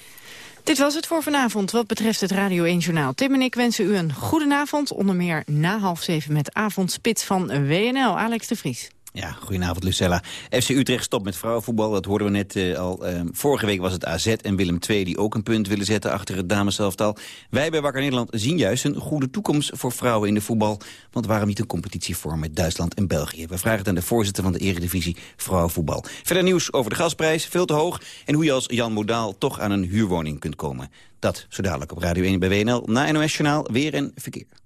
Dit was het voor vanavond wat betreft het Radio 1 Journaal. Tim en ik wensen u een goede avond, onder meer na half zeven met avondspits van WNL. Alex de Vries. Ja, goedenavond Lucella. FC Utrecht stopt met vrouwenvoetbal, dat hoorden we net uh, al. Uh, vorige week was het AZ en Willem II die ook een punt willen zetten achter het dameselftal. Wij bij Wakker Nederland zien juist een goede toekomst voor vrouwen in de voetbal. Want waarom niet een competitie vormen met Duitsland en België? We vragen het aan de voorzitter van de Eredivisie Vrouwenvoetbal. Verder nieuws over de gasprijs, veel te hoog. En hoe je als Jan Modaal toch aan een huurwoning kunt komen. Dat zo dadelijk op Radio 1 bij WNL. Na NOS Journaal weer en verkeer.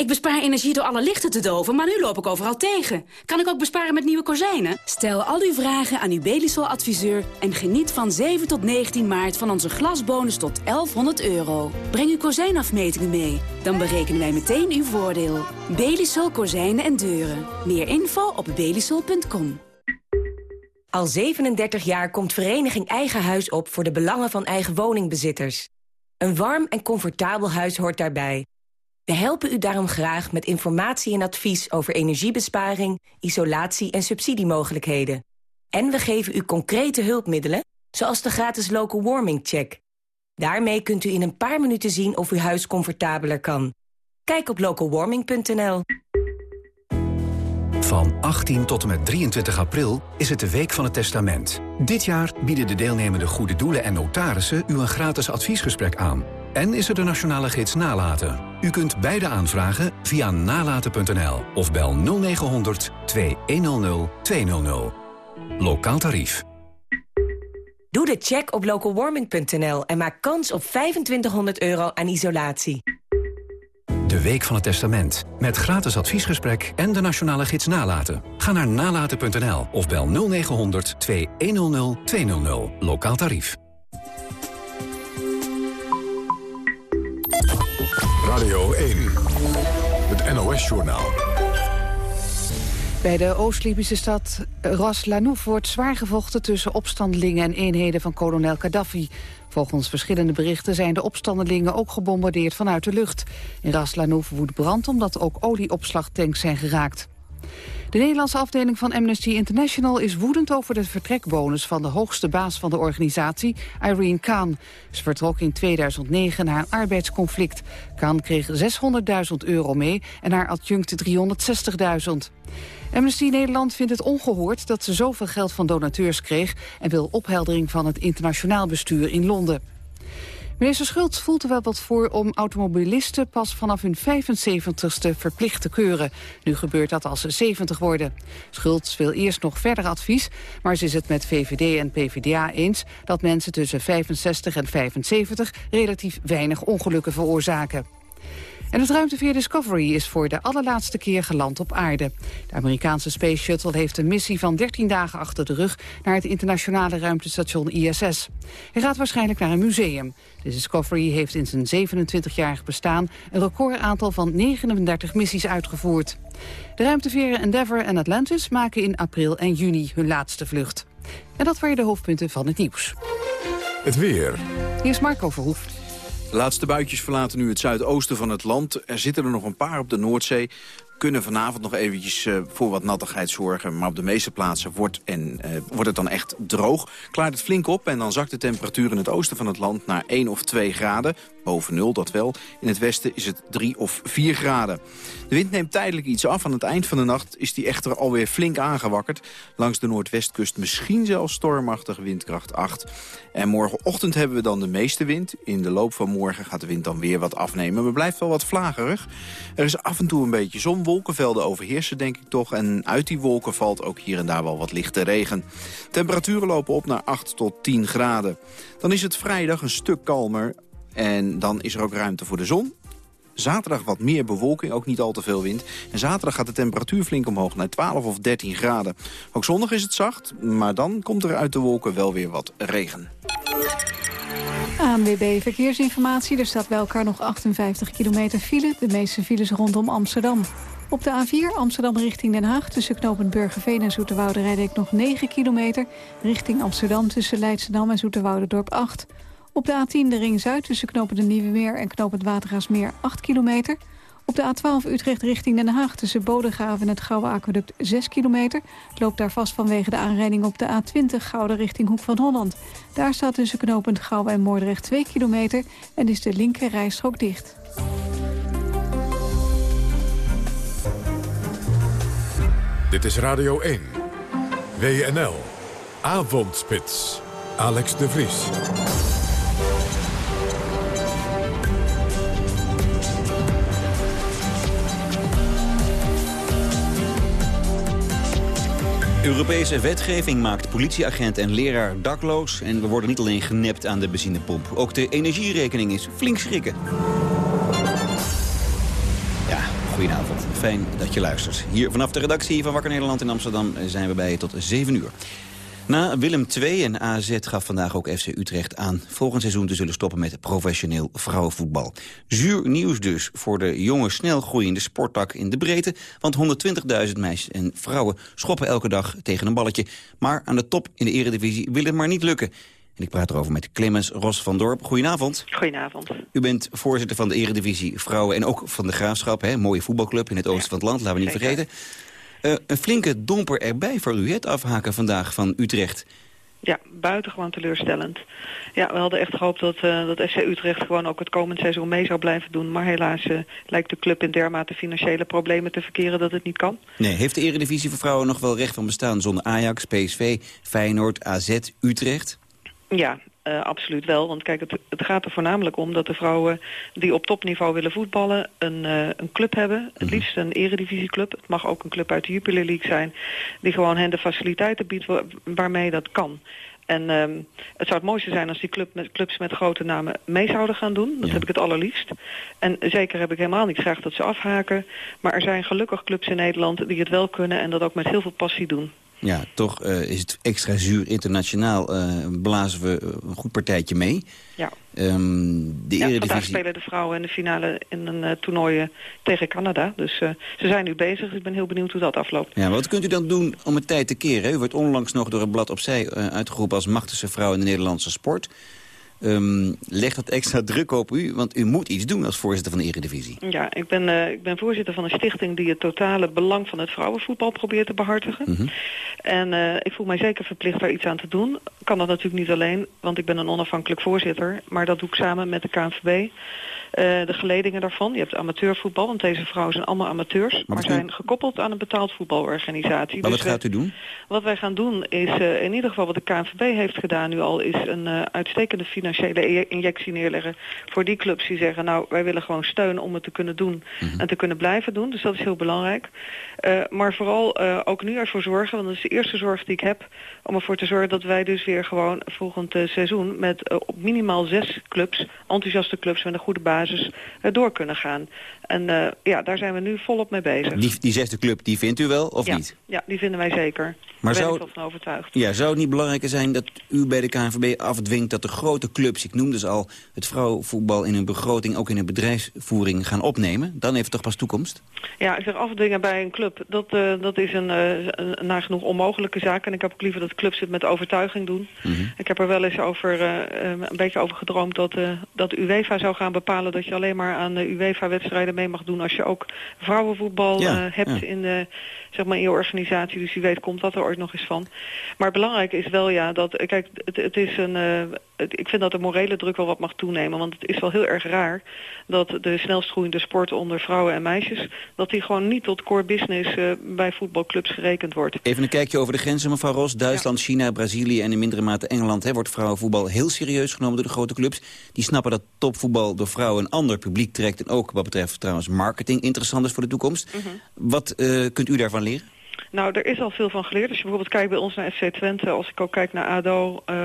Ik bespaar energie door alle lichten te doven, maar nu loop ik overal tegen. Kan ik ook besparen met nieuwe kozijnen? Stel al uw vragen aan uw Belisol-adviseur... en geniet van 7 tot 19 maart van onze glasbonus tot 1100 euro. Breng uw kozijnafmetingen mee. Dan berekenen wij meteen uw voordeel. Belisol Kozijnen en Deuren. Meer info op belisol.com. Al 37 jaar komt Vereniging Eigen Huis op... voor de belangen van eigen woningbezitters. Een warm en comfortabel huis hoort daarbij... We helpen u daarom graag met informatie en advies over energiebesparing, isolatie en subsidiemogelijkheden. En we geven u concrete hulpmiddelen, zoals de gratis local warming check. Daarmee kunt u in een paar minuten zien of uw huis comfortabeler kan. Kijk op localwarming.nl. Van 18 tot en met 23 april is het de Week van het Testament. Dit jaar bieden de deelnemende goede doelen en notarissen u een gratis adviesgesprek aan. En is er de nationale gids Nalaten. U kunt beide aanvragen via nalaten.nl of bel 0900 2100 200. Lokaal tarief. Doe de check op localwarming.nl en maak kans op 2500 euro aan isolatie. De Week van het Testament. Met gratis adviesgesprek en de nationale gids Nalaten. Ga naar nalaten.nl of bel 0900 2100 200. Lokaal tarief. Radio 1, het NOS-journaal. Bij de Oost-Libische stad Ras Lanouf wordt zwaar gevochten tussen opstandelingen en eenheden van kolonel Gaddafi. Volgens verschillende berichten zijn de opstandelingen ook gebombardeerd vanuit de lucht. In Ras Lanouf woedt brand omdat ook olieopslagtanks zijn geraakt. De Nederlandse afdeling van Amnesty International is woedend over de vertrekbonus van de hoogste baas van de organisatie, Irene Khan. Ze vertrok in 2009 naar een arbeidsconflict. Khan kreeg 600.000 euro mee en haar adjunct 360.000. Amnesty Nederland vindt het ongehoord dat ze zoveel geld van donateurs kreeg... en wil opheldering van het internationaal bestuur in Londen. Minister Schultz voelt er wel wat voor om automobilisten pas vanaf hun 75ste verplicht te keuren. Nu gebeurt dat als ze 70 worden. Schultz wil eerst nog verder advies, maar ze is het met VVD en PvdA eens dat mensen tussen 65 en 75 relatief weinig ongelukken veroorzaken. En het ruimteveer Discovery is voor de allerlaatste keer geland op aarde. De Amerikaanse Space Shuttle heeft een missie van 13 dagen achter de rug... naar het internationale ruimtestation ISS. Hij gaat waarschijnlijk naar een museum. De Discovery heeft in zijn 27-jarig bestaan... een recordaantal van 39 missies uitgevoerd. De ruimteveren Endeavour en Atlantis maken in april en juni hun laatste vlucht. En dat waren de hoofdpunten van het nieuws. Het weer. Hier is Marco Verhoef. De laatste buitjes verlaten nu het zuidoosten van het land. Er zitten er nog een paar op de Noordzee kunnen vanavond nog eventjes uh, voor wat nattigheid zorgen. Maar op de meeste plaatsen wordt, en, uh, wordt het dan echt droog. Klaart het flink op en dan zakt de temperatuur in het oosten van het land naar 1 of 2 graden. Boven nul, dat wel. In het westen is het 3 of 4 graden. De wind neemt tijdelijk iets af. Aan het eind van de nacht is die echter alweer flink aangewakkerd. Langs de noordwestkust misschien zelfs stormachtig windkracht 8. En morgenochtend hebben we dan de meeste wind. In de loop van morgen gaat de wind dan weer wat afnemen. Maar blijft wel wat vlagerig. Er is af en toe een beetje zon wolkenvelden overheersen, denk ik toch. En uit die wolken valt ook hier en daar wel wat lichte regen. Temperaturen lopen op naar 8 tot 10 graden. Dan is het vrijdag een stuk kalmer. En dan is er ook ruimte voor de zon. Zaterdag wat meer bewolking, ook niet al te veel wind. En zaterdag gaat de temperatuur flink omhoog naar 12 of 13 graden. Ook zondag is het zacht, maar dan komt er uit de wolken wel weer wat regen. ANWB Verkeersinformatie. Er staat bij elkaar nog 58 kilometer file. De meeste files rondom Amsterdam. Op de A4 Amsterdam richting Den Haag... tussen knooppunt Burgerveen en Zoeterwoude rijd ik nog 9 kilometer. Richting Amsterdam tussen Leidschendam en Zoeterwouderdorp 8. Op de A10 de Ring Zuid tussen knopen de Nieuwe Meer en knopen het Watergaasmeer 8 kilometer. Op de A12 Utrecht richting Den Haag tussen Bodegraven en het Gouden Aqueduct 6 kilometer. Het loopt daar vast vanwege de aanrijding op de A20 Gouden richting Hoek van Holland. Daar staat tussen knopend Gouden en Moordrecht 2 kilometer en is de linker rijstrook dicht. Dit is Radio 1, WNL, Avondspits, Alex de Vries. Europese wetgeving maakt politieagent en leraar dakloos... en we worden niet alleen genept aan de benzinepomp. Ook de energierekening is flink schrikken. Ja, goedenavond. Fijn dat je luistert. Hier vanaf de redactie van Wakker Nederland in Amsterdam zijn we bij je tot 7 uur. Na Willem II en AZ gaf vandaag ook FC Utrecht aan... volgend seizoen te zullen stoppen met professioneel vrouwenvoetbal. Zuur nieuws dus voor de jonge, snel groeiende sporttak in de breedte... want 120.000 meisjes en vrouwen schoppen elke dag tegen een balletje. Maar aan de top in de eredivisie wil het maar niet lukken. En ik praat erover met Clemens Ros van Dorp. Goedenavond. Goedenavond. U bent voorzitter van de Eredivisie Vrouwen en ook van de Graafschap. Hè? Mooie voetbalclub in het oosten van het land, laten we niet Zeker. vergeten. Eh, een flinke domper erbij voor u, het afhaken vandaag van Utrecht. Ja, buitengewoon teleurstellend. Ja, we hadden echt gehoopt dat, eh, dat FC Utrecht gewoon ook het komend seizoen mee zou blijven doen. Maar helaas eh, lijkt de club in dermate financiële problemen te verkeren dat het niet kan. Nee, heeft de Eredivisie voor vrouwen nog wel recht van bestaan zonder Ajax, PSV, Feyenoord, AZ, Utrecht? Ja, eh, absoluut wel. Want kijk, het, het gaat er voornamelijk om dat de vrouwen die op topniveau willen voetballen een, eh, een club hebben. Het liefst een eredivisieclub. Het mag ook een club uit de Jupiler League zijn. Die gewoon hen de faciliteiten biedt wa- waarmee dat kan. En ehm, het zou het mooiste zijn als die club met, clubs met grote namen mee zouden gaan doen. Dat heb ik het allerliefst. En zeker heb ik helemaal niet graag dat ze afhaken. Maar er zijn gelukkig clubs in Nederland die het wel kunnen en dat ook met heel veel passie doen. Ja, toch eh, is het extra zuur internationaal. eh, blazen we een goed partijtje mee. Ja. Ehm, de Ja, vandaag Eredivisie... spelen de vrouwen in de finale in een eh, toernooi tegen Canada. Dus ze zijn nu bezig. Dus ik ben heel benieuwd hoe dat afloopt. Ja, wat kunt u dan doen om het tijd te keren? U wordt onlangs nog door het blad opzij uitgeroepen als machtigste vrouw in de Nederlandse sport. Ehm legt dat extra druk op u? Want u moet iets doen als voorzitter van de Eredivisie. Ja, ik ben, eh, ik ben voorzitter van een stichting die het totale belang van het vrouwenvoetbal probeert te behartigen. Mhm. En eh, ik voel mij zeker verplicht daar iets aan te doen. Kan dat natuurlijk niet alleen, want ik ben een onafhankelijk voorzitter. Maar dat doe ik samen met de KNVB. Eh, de geledingen daarvan. Je hebt amateurvoetbal, want deze vrouwen zijn allemaal amateurs. Maar, zijn gekoppeld aan een betaald voetbalorganisatie. Maar Dus wat gaat u doen? Wat wij gaan doen is, eh, in ieder geval wat de KNVB heeft gedaan nu al, is een eh, uitstekende financiële injectie neerleggen voor die clubs die zeggen, nou wij willen gewoon steun om het te kunnen doen en te kunnen blijven doen. Dus dat is heel belangrijk. Eh, maar vooral eh, ook nu ervoor zorgen, want dat is de eerste zorg die ik heb, om ervoor te zorgen dat wij dus weer gewoon volgend eh, seizoen met minimaal zes clubs, enthousiaste clubs met een goede basis, door kunnen gaan. En eh, ja, daar zijn we nu volop mee bezig. Die, die zesde club, die vindt u wel of ja, niet? Ja, die vinden wij zeker. Maar Daar ben ik wel van overtuigd. Ja, zou het niet belangrijker zijn dat u bij de KNVB afdwingt... dat de grote clubs, ik noemde ze al, het vrouwenvoetbal in hun begroting... ook in hun bedrijfsvoering gaan opnemen? Dan heeft het toch pas toekomst? Ja, ik zeg afdwingen bij een club. Dat, eh, dat is een, eh, een nagenoeg onmogelijke zaak. En ik heb ook liever dat clubs het met overtuiging doen. Ik heb er wel eens over, een beetje over gedroomd dat, dat UEFA zou gaan bepalen... dat je alleen maar aan de UEFA-wedstrijden mee mag doen... als je ook vrouwenvoetbal Ja, eh, hebt ja. in, de, zeg maar in je organisatie. Dus wie weet komt dat er ooit nog eens van. Maar belangrijk is wel ja, dat... eh, Kijk, het, het is een... ik vind dat de morele druk wel wat mag toenemen. Want het is wel heel erg raar dat de snelst groeiende sport onder vrouwen en meisjes... dat die gewoon niet tot core business eh, bij voetbalclubs gerekend wordt. Even een kijkje over de grenzen, mevrouw Ros. Duitsland, China, Brazilië en in mindere mate Engeland... Hè, wordt vrouwenvoetbal heel serieus genomen door de grote clubs. Die snappen dat topvoetbal door vrouwen een ander publiek trekt... en ook wat betreft trouwens marketing interessant is voor de toekomst. Wat eh, kunt u daarvan leren? Nou, er is al veel van geleerd. Als je bijvoorbeeld kijkt bij ons naar FC Twente, als ik ook kijk naar ADO, eh,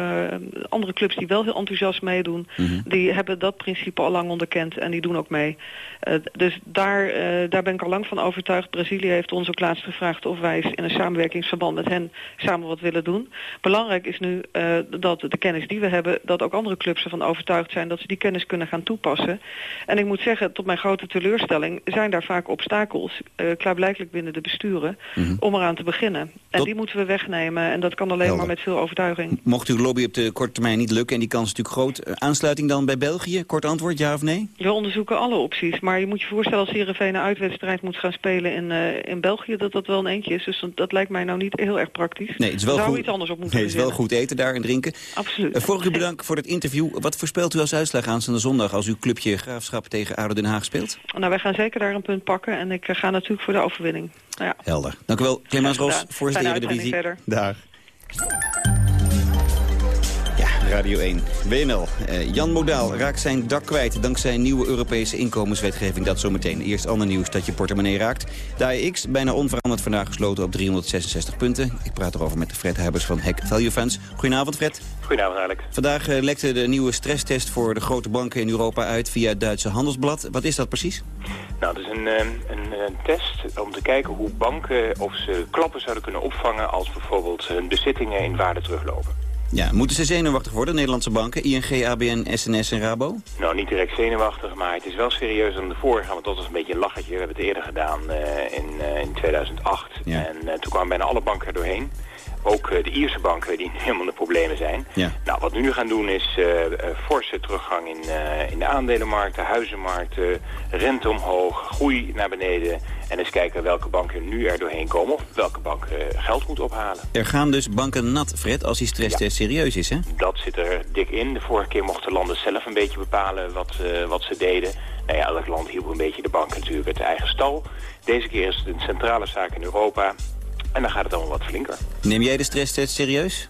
andere clubs die wel heel enthousiast meedoen, die hebben dat principe al lang onderkend en die doen ook mee. Eh, dus daar, eh, daar ben ik al lang van overtuigd. Brazilië heeft ons ook laatst gevraagd of wij in een samenwerkingsverband met hen samen wat willen doen. Belangrijk is nu dat de kennis die we hebben, dat ook andere clubs ervan overtuigd zijn dat ze die kennis kunnen gaan toepassen. En ik moet zeggen, tot mijn grote teleurstelling zijn daar vaak obstakels, klaarblijkelijk binnen de besturen, om eraan te beginnen. En die moeten we wegnemen en dat kan alleen Helder. maar met veel overtuiging. Mocht uw lobby op de korte termijn niet lukken... en die kans is natuurlijk groot, eh, aansluiting dan bij België? Kort antwoord, ja of nee? We onderzoeken alle opties, maar je moet je voorstellen als Heerenveen een uitwedstrijd moet gaan spelen in, eh, in België, dat dat wel een eentje is. Dus dat, lijkt mij nou niet heel erg praktisch. Nee, het is wel, zou goed, iets anders op moeten nee, het is wel goed eten daar en drinken. Absoluut. Uh, voor ik u bedank voor het interview. Wat voorspelt u als uitslag aanstaande zondag... als uw clubje Graafschap tegen ADO Den Haag speelt? Nou, wij gaan zeker daar een punt pakken en ik eh, ga natuurlijk voor de overwinning. Ja. Helder. Dank u wel, Clemens Ros, voorzitter Fijne Eredivisie. Dag. Radio 1. WNL. Eh, Jan Modaal raakt zijn dak kwijt dankzij nieuwe Europese inkomenswetgeving. Dat zometeen. Eerst ander nieuws dat je portemonnee raakt. De AEX bijna onveranderd vandaag gesloten op 366 punten. Ik praat erover met Fred Herbers van Hack Value Funds. Goedenavond, Fred. Goedenavond, Alex. Vandaag eh, lekte de nieuwe stresstest voor de grote banken in Europa uit via het Duitse Handelsblad. Wat is dat precies? Nou, het is een, eh, een, een test om te kijken hoe banken of ze klappen zouden kunnen opvangen als bijvoorbeeld hun bezittingen in waarde teruglopen. Ja, moeten ze zenuwachtig worden, Nederlandse banken, ING, ABN, SNS en Rabo? Nou, niet direct zenuwachtig, maar het is wel serieus dan de vorige, want dat was een beetje een lachertje. We hebben het eerder gedaan eh, in, eh, in 2008 Ja. en eh, toen kwamen bijna alle banken er doorheen. Ook de Ierse banken die [LAUGHS] helemaal in de problemen zijn. Ja. Nou, wat we nu gaan doen is forse teruggang in, in de aandelenmarkt, de huizenmarkten, rente omhoog, groei naar beneden. En eens kijken welke banken nu er doorheen komen of welke bank eh, geld moet ophalen. Er gaan dus banken nat, Fred, als die stresstest serieus is, hè? Dat zit er dik in. De vorige keer mochten landen zelf een beetje bepalen wat, eh, wat ze deden. Nou ja, elk land hielp een beetje de banken natuurlijk uit eigen stal. Deze keer is het een centrale zaak in Europa. En dan gaat het allemaal wat flinker. Neem jij de stresstest serieus?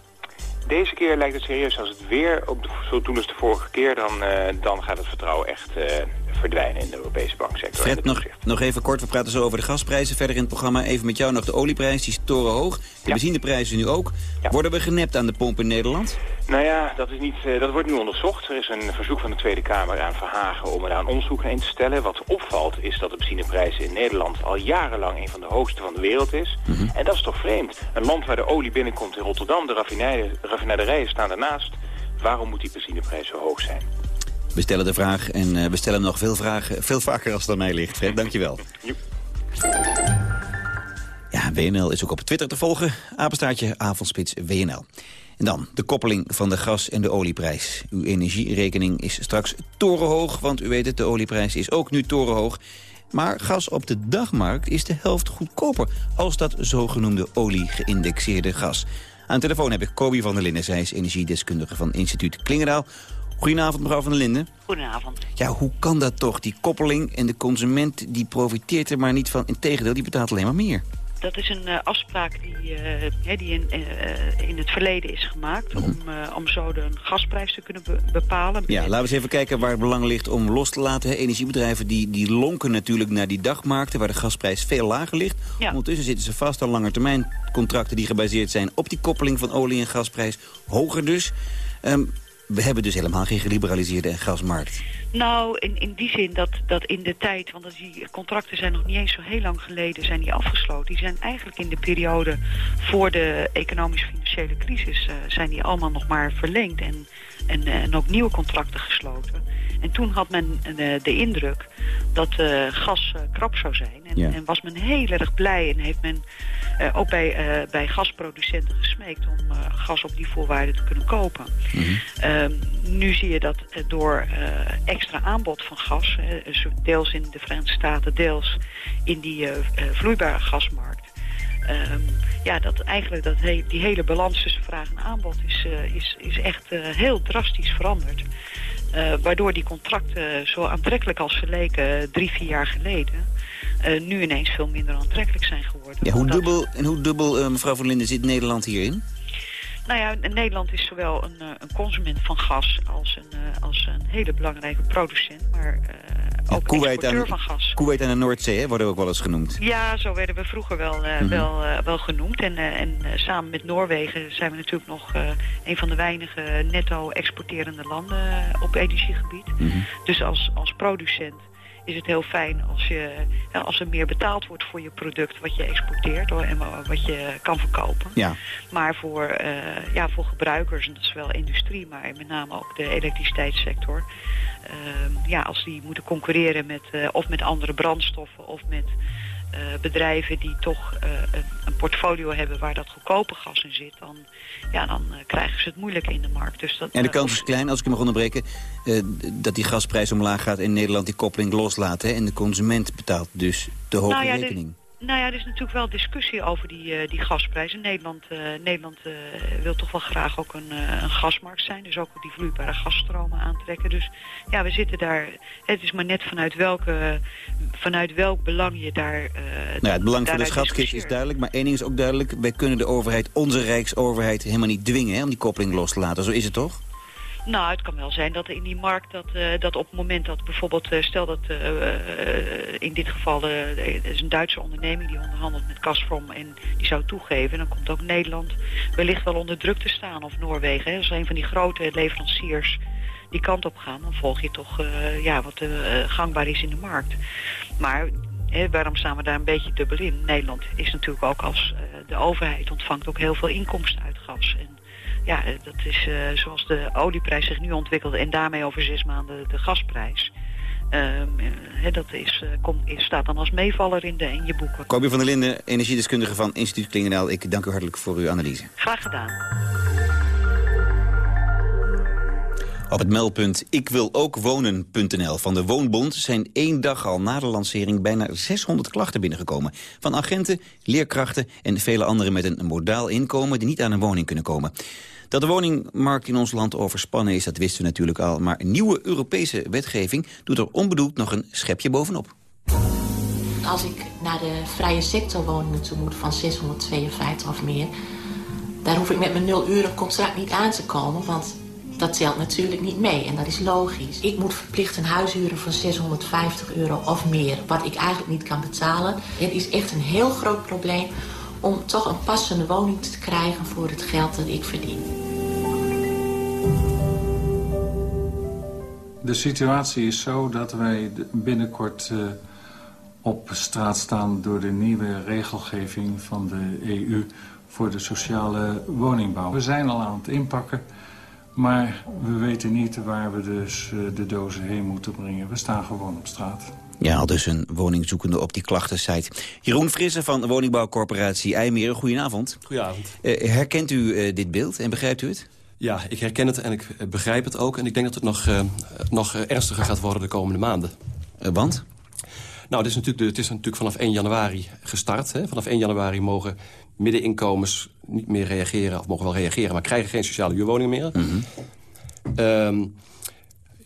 Deze keer lijkt het serieus. Als het weer op de, zo doen als de vorige keer, dan, eh, dan gaat het vertrouwen echt verdwijnen in de Europese banksector. Fred, nog, nog even kort, we praten zo over de gasprijzen verder in het programma. Even met jou nog de olieprijs, die is torenhoog. De benzineprijzen nu ook. Worden we genept aan de pomp in Nederland? Nou ja, dat, is niet, eh, dat wordt nu onderzocht. Er is een verzoek van de Tweede Kamer aan Verhagen om er een onderzoek in te stellen. Wat opvalt is dat de benzineprijs in Nederland al jarenlang een van de hoogste van de wereld is. En dat is toch vreemd. Een land waar de olie binnenkomt in Rotterdam, de raffinaderijen, raffinaderijen staan ernaast. Waarom moet die benzineprijs zo hoog zijn? We stellen de vraag en eh, we stellen nog veel vragen, veel vaker als het aan mij ligt. Fred, dankjewel. Ja, WNL is ook op Twitter te volgen. Apenstaartje avondspits WNL. En dan de koppeling van de gas- en de olieprijs. Uw energierekening is straks torenhoog, want u weet het, de olieprijs is ook nu torenhoog. Maar gas op de dagmarkt is de helft goedkoper als dat zogenoemde olie-geïndexeerde gas. Aan de telefoon heb ik Kobi van der Linden. Zij is energiedeskundige van instituut Klingendaal. Goedenavond, mevrouw van der Linden. Goedenavond. Ja, hoe kan dat toch? Die koppeling en de consument die profiteert er maar niet van. Integendeel, die betaalt alleen maar meer. Dat is een eh, afspraak die, eh, die in, eh, in het verleden is gemaakt... Mhm. om, om zo de gasprijs te kunnen be- bepalen. Ja, laten we eens even kijken waar het belang ligt om los te laten. hè. Energiebedrijven die, die lonken natuurlijk naar die dagmarkten... waar de gasprijs veel lager ligt. Ja. Ondertussen zitten ze vast aan langetermijn contracten... die gebaseerd zijn op die koppeling van olie- en gasprijs. Hoger dus. Ehm, we hebben dus helemaal geen geliberaliseerde gasmarkt. Nou, in, in die zin dat, dat in de tijd... want die contracten zijn nog niet eens zo heel lang geleden zijn die afgesloten. Die zijn eigenlijk in de periode voor de economisch-financiële crisis... eh, zijn die allemaal nog maar verlengd en, en, eh, en ook nieuwe contracten gesloten. En toen had men eh, de indruk dat gas krap zou zijn. En, Ja. en was men heel erg blij en heeft men eh, ook bij, eh, bij gasproducenten gesmeekt... om eh, gas op die voorwaarden te kunnen kopen. Ehm, nu zie je dat door extra aanbod van gas, deels in de Verenigde Staten, deels in die vloeibare gasmarkt. ehm, ja, dat eigenlijk dat he- die hele balans tussen vraag en aanbod is, is, is echt heel drastisch veranderd. Waardoor die contracten zo aantrekkelijk als verleken eh, drie, vier jaar geleden... eh, nu ineens veel minder aantrekkelijk zijn geworden. Ja, hoe dubbel, en hoe dubbel, eh, mevrouw van Linden, zit Nederland hierin? Nou ja, Nederland is zowel een, eh, een consument van gas als een, als een hele belangrijke producent, maar eh, ook een Kuwait exporteur aan, van gas. Kuwait aan de Noordzee, hè, worden ook wel eens genoemd. Ja, zo werden we vroeger wel, Mhm. wel, wel genoemd. En, en samen met Noorwegen zijn we natuurlijk nog een van de weinige netto-exporterende landen op energiegebied. Mhm. Dus als, als producent is het heel fijn als, je, ja, als er meer betaald wordt voor je product wat je exporteert hoor, en wa- wat je kan verkopen. Ja. Maar voor, eh, ja, voor gebruikers, en dat is wel industrie, maar met name ook de elektriciteitssector. ehm, ja, als die moeten concurreren met, eh, of met andere brandstoffen of met eh, bedrijven die toch eh, een, een portfolio hebben waar dat goedkope gas in zit, dan, ja, dan eh, krijgen ze het moeilijk in de markt. Dus dat, En de kans is klein, als ik hem mag onderbreken... dat die gasprijs omlaag gaat en Nederland die koppeling loslaat. Hè, en de consument betaalt dus de hoge Nou ja, de- rekening. Nou ja, er is natuurlijk wel discussie over die, uh, die gasprijzen. Nederland, uh, Nederland uh, wil toch wel graag ook een, een, gasmarkt zijn. Dus ook die vloeibare gasstromen aantrekken. Dus ja, we zitten daar... Het is maar net vanuit, welke, vanuit welk belang je daar... nou ja, het belang van de schatkist is duidelijk. Maar één ding is ook duidelijk. Wij kunnen de overheid, onze rijksoverheid, helemaal niet dwingen hè, om die koppeling los te laten. Zo is het toch? Nou, het kan wel zijn dat in die markt dat, uh, dat op het moment dat bijvoorbeeld, uh, stel dat uh, in dit geval is een Duitse onderneming die onderhandelt met Gazprom en die zou toegeven, dan komt ook Nederland wellicht wel onder druk te staan of Noorwegen. Hè, als een van die grote leveranciers die kant op gaan, dan volg je toch ja, wat gangbaar is in de markt. Maar waarom staan we daar een beetje dubbel in? Nederland is natuurlijk ook als de overheid ontvangt ook heel veel inkomsten uit gas. En ja, eh, dat is uh, zoals de olieprijs zich nu ontwikkelt en daarmee over zes maanden de gasprijs. Uh, dat is, uh, kom, staat dan als meevaller in, de, in je boeken. Kobi van der Linden, energiedeskundige van Instituut Klingendaal. Ik dank u hartelijk voor uw analyse. Graag gedaan. Op het meldpunt ikwilokwonen.nl van de Woonbond... zijn één dag al na de lancering bijna 600 klachten binnengekomen. Van agenten, leerkrachten en vele anderen met een modaal inkomen... die niet aan een woning kunnen komen. Dat de woningmarkt in ons land overspannen is, dat wisten we natuurlijk al. Maar nieuwe Europese wetgeving doet er onbedoeld nog een schepje bovenop. Als ik naar de vrije sectorwoningen toe moet van 652 of meer... daar hoef ik met mijn 0 uur contract niet aan te komen... want dat telt natuurlijk niet mee en dat is logisch. Ik moet verplicht een huis huren van 650 euro of meer... wat ik eigenlijk niet kan betalen. Het is echt een heel groot probleem om toch een passende woning te krijgen voor het geld dat ik verdien. De situatie is zo dat wij binnenkort uh, op straat staan... door de nieuwe regelgeving van de EU voor de sociale woningbouw. We zijn al aan het inpakken... Maar we weten niet waar we dus uh, de dozen heen moeten brengen. We staan gewoon op straat. Ja, dus een woningzoekende op die klachtensite. Jeroen Frisse van woningbouwcorporatie IJmeren, goedenavond. Goedenavond. Uh, herkent u uh, dit beeld en begrijpt u het? Ja, ik herken het en ik begrijp het ook. En ik denk dat het nog, uh, nog ernstiger gaat worden de komende maanden. want? Nou, het is, natuurlijk, het is natuurlijk vanaf 1 januari gestart. Hè. Vanaf 1 januari mogen middeninkomens niet meer reageren... of mogen wel reageren, maar krijgen geen sociale huurwoning meer. Mm -hmm. um,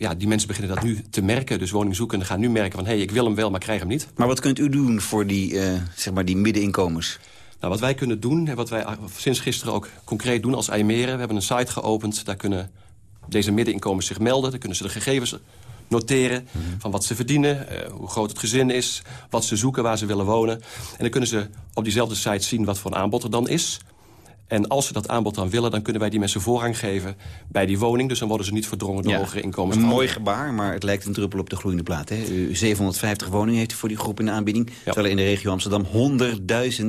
ja, die mensen beginnen dat nu te merken. Dus woningzoekenden gaan nu merken van... hé, hey, ik wil hem wel, maar krijg hem niet. Maar wat kunt u doen voor die, uh, zeg maar die middeninkomens? Nou, wat wij kunnen doen, en wat wij sinds gisteren ook concreet doen als IJmeren... we hebben een site geopend, daar kunnen deze middeninkomens zich melden. Daar kunnen ze de gegevens noteren mm -hmm. van wat ze verdienen, uh, hoe groot het gezin is... wat ze zoeken, waar ze willen wonen. En dan kunnen ze op diezelfde site zien wat voor een aanbod er dan is... En als ze dat aanbod dan willen, dan kunnen wij die mensen voorrang geven bij die woning. Dus dan worden ze niet verdrongen door ja, hogere inkomens. Een mooi gebaar, maar het lijkt een druppel op de gloeiende plaat. Hè? U 750 woningen heeft u voor die groep in de aanbieding. Ja. Terwijl in de regio Amsterdam 100.000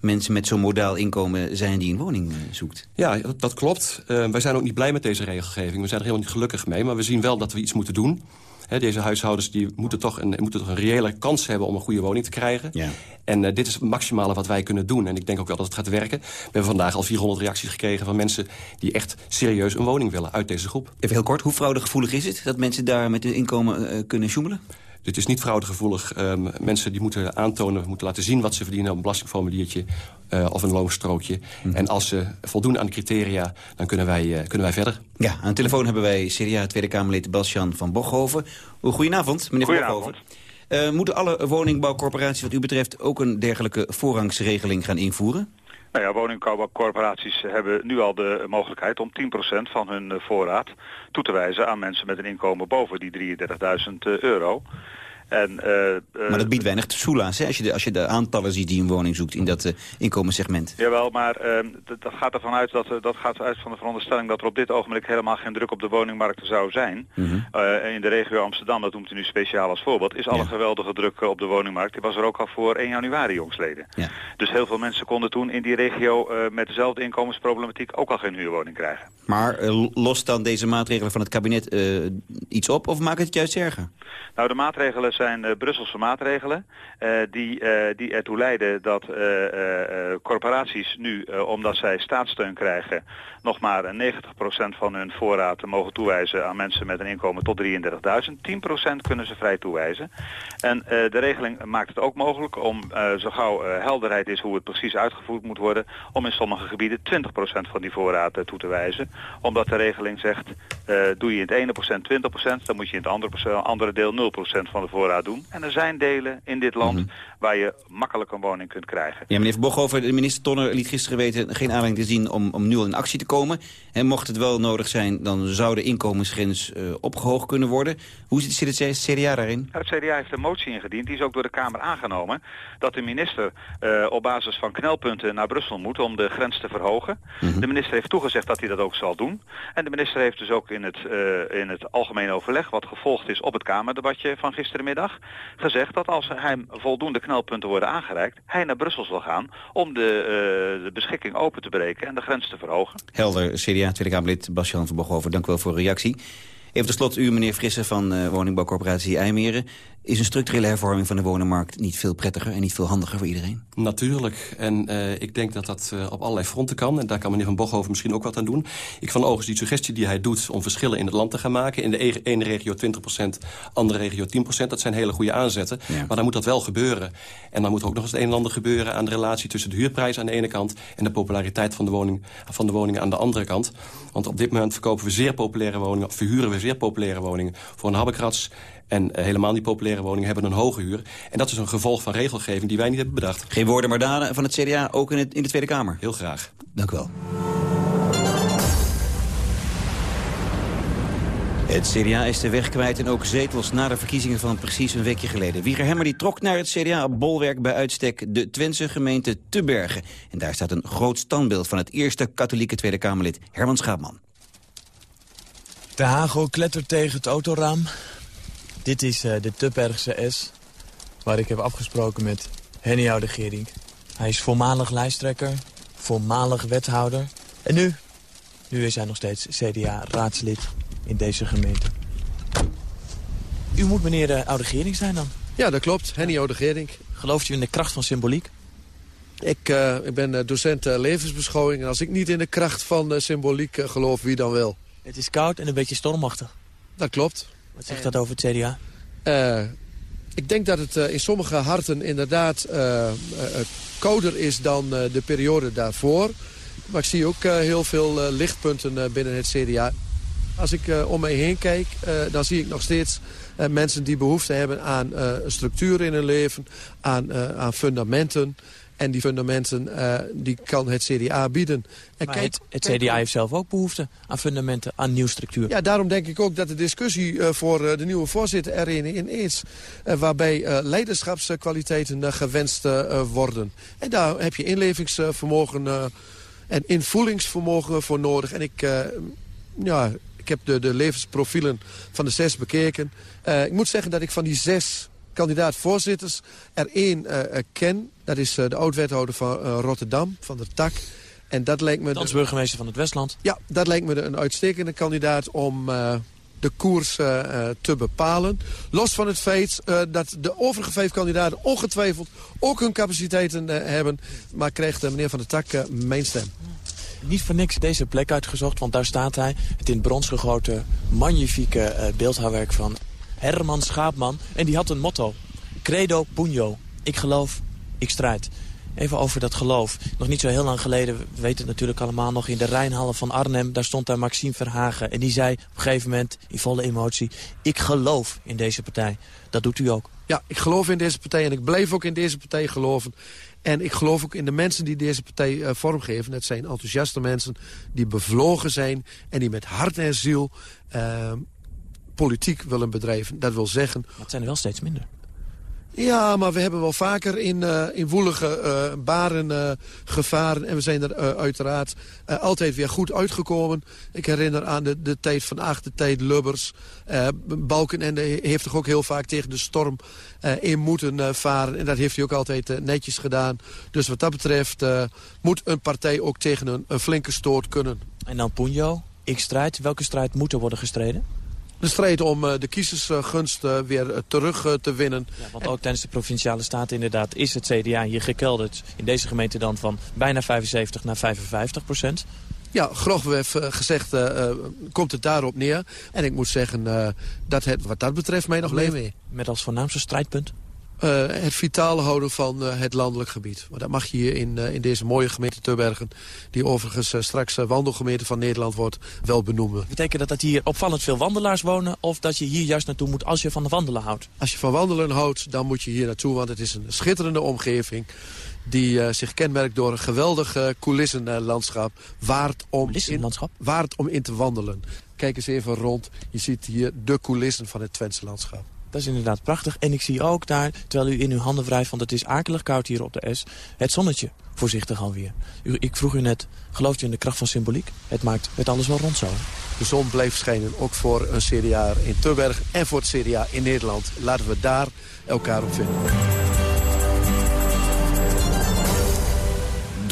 mensen met zo'n modaal inkomen zijn die een woning uh, zoekt. Ja, dat, dat klopt. Uh, wij zijn ook niet blij met deze regelgeving. We zijn er helemaal niet gelukkig mee. Maar we zien wel dat we iets moeten doen. Deze huishoudens die moeten, toch een, moeten toch een reële kans hebben om een goede woning te krijgen. Ja. En uh, dit is het maximale wat wij kunnen doen. En ik denk ook wel dat het gaat werken. We hebben vandaag al 400 reacties gekregen van mensen... die echt serieus een woning willen uit deze groep. Even heel kort, hoe fraudegevoelig is het... dat mensen daar met hun inkomen uh, kunnen sjoemelen? Dit is niet fraudegevoelig. Um, mensen die moeten aantonen, moeten laten zien wat ze verdienen... op een belastingformuliertje uh, of een loonstrookje. Mm. En als ze voldoen aan de criteria, dan kunnen wij, uh, kunnen wij verder. Ja, aan de telefoon hebben wij CDA Tweede Kamerlid Basjan van Bochhoven. Goedenavond, meneer van Bochhoven. Uh, moeten alle woningbouwcorporaties wat u betreft ook een dergelijke voorrangsregeling gaan invoeren? Nou ja, woningbouwcorporaties hebben nu al de mogelijkheid om 10% van hun voorraad toe te wijzen aan mensen met een inkomen boven die 33.000 euro. En, uh, maar dat biedt weinig soelaas, hè? Als, je de, als je de aantallen ziet die een woning zoekt in dat uh, inkomenssegment. Jawel, maar uh, dat gaat ervan uit dat, dat gaat uit van de veronderstelling dat er op dit ogenblik helemaal geen druk op de woningmarkt zou zijn. Mm -hmm. in de regio Amsterdam, dat noemt u nu speciaal als voorbeeld, is alle ja. geweldige druk op de woningmarkt. Die was er ook al voor 1 januari jongsleden. Ja. Dus heel veel mensen konden toen in die regio met dezelfde inkomensproblematiek ook al geen huurwoning krijgen. Maar lost dan deze maatregelen van het kabinet iets op of maakt het juist erger? Nou, de maatregelen zijn Brusselse maatregelen die, die ertoe leiden dat corporaties nu, omdat zij staatssteun krijgen, nog maar 90% van hun voorraad mogen toewijzen aan mensen met een inkomen tot 33.000. 10% kunnen ze vrij toewijzen. En de regeling maakt het ook mogelijk om, zo gauw helderheid is hoe het precies uitgevoerd moet worden, om in sommige gebieden 20% van die voorraad toe te wijzen. Omdat de regeling zegt, doe je in het ene procent 20%, dan moet je in het andere, andere deel 0% van de voorraad doen. En er zijn delen in dit land mhm. waar je makkelijk een woning kunt krijgen. Ja, meneer Verboch, de minister Tonner liet gisteren weten geen aanleiding te zien om, om nu al in actie te komen. En mocht het wel nodig zijn, dan zou de inkomensgrens uh, opgehoogd kunnen worden. Hoe zit het CDA daarin? Het CDA heeft een motie ingediend, die is ook door de Kamer aangenomen, dat de minister uh, op basis van knelpunten naar Brussel moet om de grens te verhogen. Mhm. De minister heeft toegezegd dat hij dat ook zal doen. En de minister heeft dus ook in het, uh, in het algemeen overleg, wat gevolgd is op het Kamerdebatje van gisterenmiddag, gezegd dat als hem voldoende knelpunten worden aangereikt, hij naar Brussel zal gaan om de, de beschikking open te breken en de grens te verhogen. Helder, CDA Tweede Kamerlid Bas-Jan van Bochover, dank u wel voor uw reactie. Even tot slot, u meneer Frisse van uh, woningbouwcorporatie IJmeren. Is een structurele hervorming van de woningmarkt niet veel prettiger en niet veel handiger voor iedereen? Natuurlijk. En uh, ik denk dat dat uh, op allerlei fronten kan. En daar kan meneer Van Bochhoven misschien ook wat aan doen. Ik van overigens die suggestie die hij doet om verschillen in het land te gaan maken. In de e-, ene regio 20%, andere regio 10%. Dat zijn hele goede aanzetten. Ja. Maar dan moet dat wel gebeuren. En dan moet er ook nog eens het een en ander gebeuren aan de relatie tussen de huurprijs aan de ene kant en de populariteit van de, woning, van de woningen aan de andere kant. Want op dit moment verkopen we zeer populaire woningen, of verhuren we zeer populaire woningen voor een habbekrats. En uh, helemaal niet populaire woningen hebben een hoge huur. En dat is een gevolg van regelgeving die wij niet hebben bedacht. Geen woorden maar daden van het CDA, ook in, het, in de Tweede Kamer? Heel graag. Dank u wel. Het CDA is de weg kwijt en ook zetels na de verkiezingen van precies een weekje geleden. Wieger Hemmer die trok naar het CDA-bolwerk bij uitstek de Twentse gemeente Tebergen. En daar staat een groot standbeeld van het eerste katholieke Tweede Kamerlid Herman Schaapman. De hagel klettert tegen het autoraam. Dit is uh, de Tuppergse S, waar ik heb afgesproken met Henny Oude Gerink. Hij is voormalig lijsttrekker, voormalig wethouder. En nu, nu is hij nog steeds CDA-raadslid in deze gemeente. U moet meneer uh, Oude Gerink zijn dan? Ja, dat klopt. Henny Oude Gerink. Gelooft u in de kracht van symboliek? Ik, uh, ik ben docent levensbeschouwing en als ik niet in de kracht van symboliek geloof, wie dan wel? Het is koud en een beetje stormachtig. Dat klopt. Wat zegt dat over het CDA? Uh, ik denk dat het uh, in sommige harten inderdaad kouder is dan de periode daarvoor. Maar ik zie ook heel veel lichtpunten binnen het CDA. Als ik om mij heen kijk, dan zie ik nog steeds mensen die behoefte hebben aan structuur in hun leven, aan, aan fundamenten. En die fundamenten uh, die kan het CDA bieden. En kijk, het, het CDA heeft zelf ook behoefte aan fundamenten, aan nieuw structuur. Ja, daarom denk ik ook dat de discussie uh, voor uh, de nieuwe voorzitter erin in is. waarbij leiderschapskwaliteiten gewenst worden. En daar heb je inlevingsvermogen en invoelingsvermogen voor nodig. En ik, ja, ik heb de, de levensprofielen van de zes bekeken. ik moet zeggen dat ik van die zes kandidaat-voorzitters er één uh, ken. Dat is uh, de oud-wethouder van uh, Rotterdam, van de TAK. En dat lijkt me... Als burgemeester van het Westland. Ja, dat lijkt me een uitstekende kandidaat om de koers te bepalen. Los van het feit dat de overige vijf kandidaten ongetwijfeld ook hun capaciteiten hebben. Maar krijgt meneer Van der Tak mijn stem. Niet voor niks deze plek uitgezocht, want daar staat hij. Het in brons gegoten magnifieke beeldhouwwerk van Herman Schaapman. En die had een motto. Credo Pugno. Ik geloof, ik strijd. Even over dat geloof. Nog niet zo heel lang geleden, we weten het natuurlijk allemaal nog... in de Rijnhallen van Arnhem, daar stond daar Maxime Verhagen. En die zei op een gegeven moment, in volle emotie... ik geloof in deze partij. Dat doet u ook. Ja, ik geloof in deze partij en ik blijf ook in deze partij geloven. En ik geloof ook in de mensen die deze partij uh, vormgeven. Het zijn enthousiaste mensen die bevlogen zijn... en die met hart en ziel uh, politiek willen bedrijven. Dat wil zeggen... Maar het zijn er wel steeds minder. Ja, maar we hebben wel vaker in, uh, in woelige uh, baren uh, gevaren. En we zijn er uiteraard altijd weer goed uitgekomen. Ik herinner aan de, de tijd van acht, de tijd Lubbers. Balkenende heeft toch ook heel vaak tegen de storm in moeten varen. En dat heeft hij ook altijd netjes gedaan. Dus wat dat betreft moet een partij ook tegen een, een flinke stoot kunnen. En dan Punjo, ik strijd. Welke strijd moet er worden gestreden? De strijd om de kiezersgunst weer terug te winnen. Ja, want ook tijdens de Provinciale Staten inderdaad is het CDA hier gekelderd. In deze gemeente dan van bijna 75 naar 55 procent. Ja, grofweg gezegd uh, komt het daarop neer. En ik moet zeggen uh, dat het wat dat betreft mij nog mee. Met als voornaamste strijdpunt? Uh, het vitale houden van uh, het landelijk gebied. Maar dat mag je hier in, uh, in deze mooie gemeente Tubbergen... die overigens straks wandelgemeente van Nederland wordt, wel benoemen. Betekent dat dat hier opvallend veel wandelaars wonen... of dat je hier juist naartoe moet als je van de wandelen houdt? Als je van wandelen houdt, dan moet je hier naartoe... want het is een schitterende omgeving die zich kenmerkt door een geweldig coulissenlandschap. Waard om, in, waard om in te wandelen. Kijk eens even rond. Je ziet hier de coulissen van het Twentse landschap. Dat is inderdaad prachtig. En ik zie ook daar, terwijl u in uw handen wrijft... want het is akelig koud hier op de S, het zonnetje voorzichtig alweer. U, ik vroeg u net, gelooft u in de kracht van symboliek? Het maakt het alles wel rond zo. De zon blijft schijnen, ook voor een CDA in Tubberg en voor het CDA in Nederland. Laten we daar elkaar op vinden.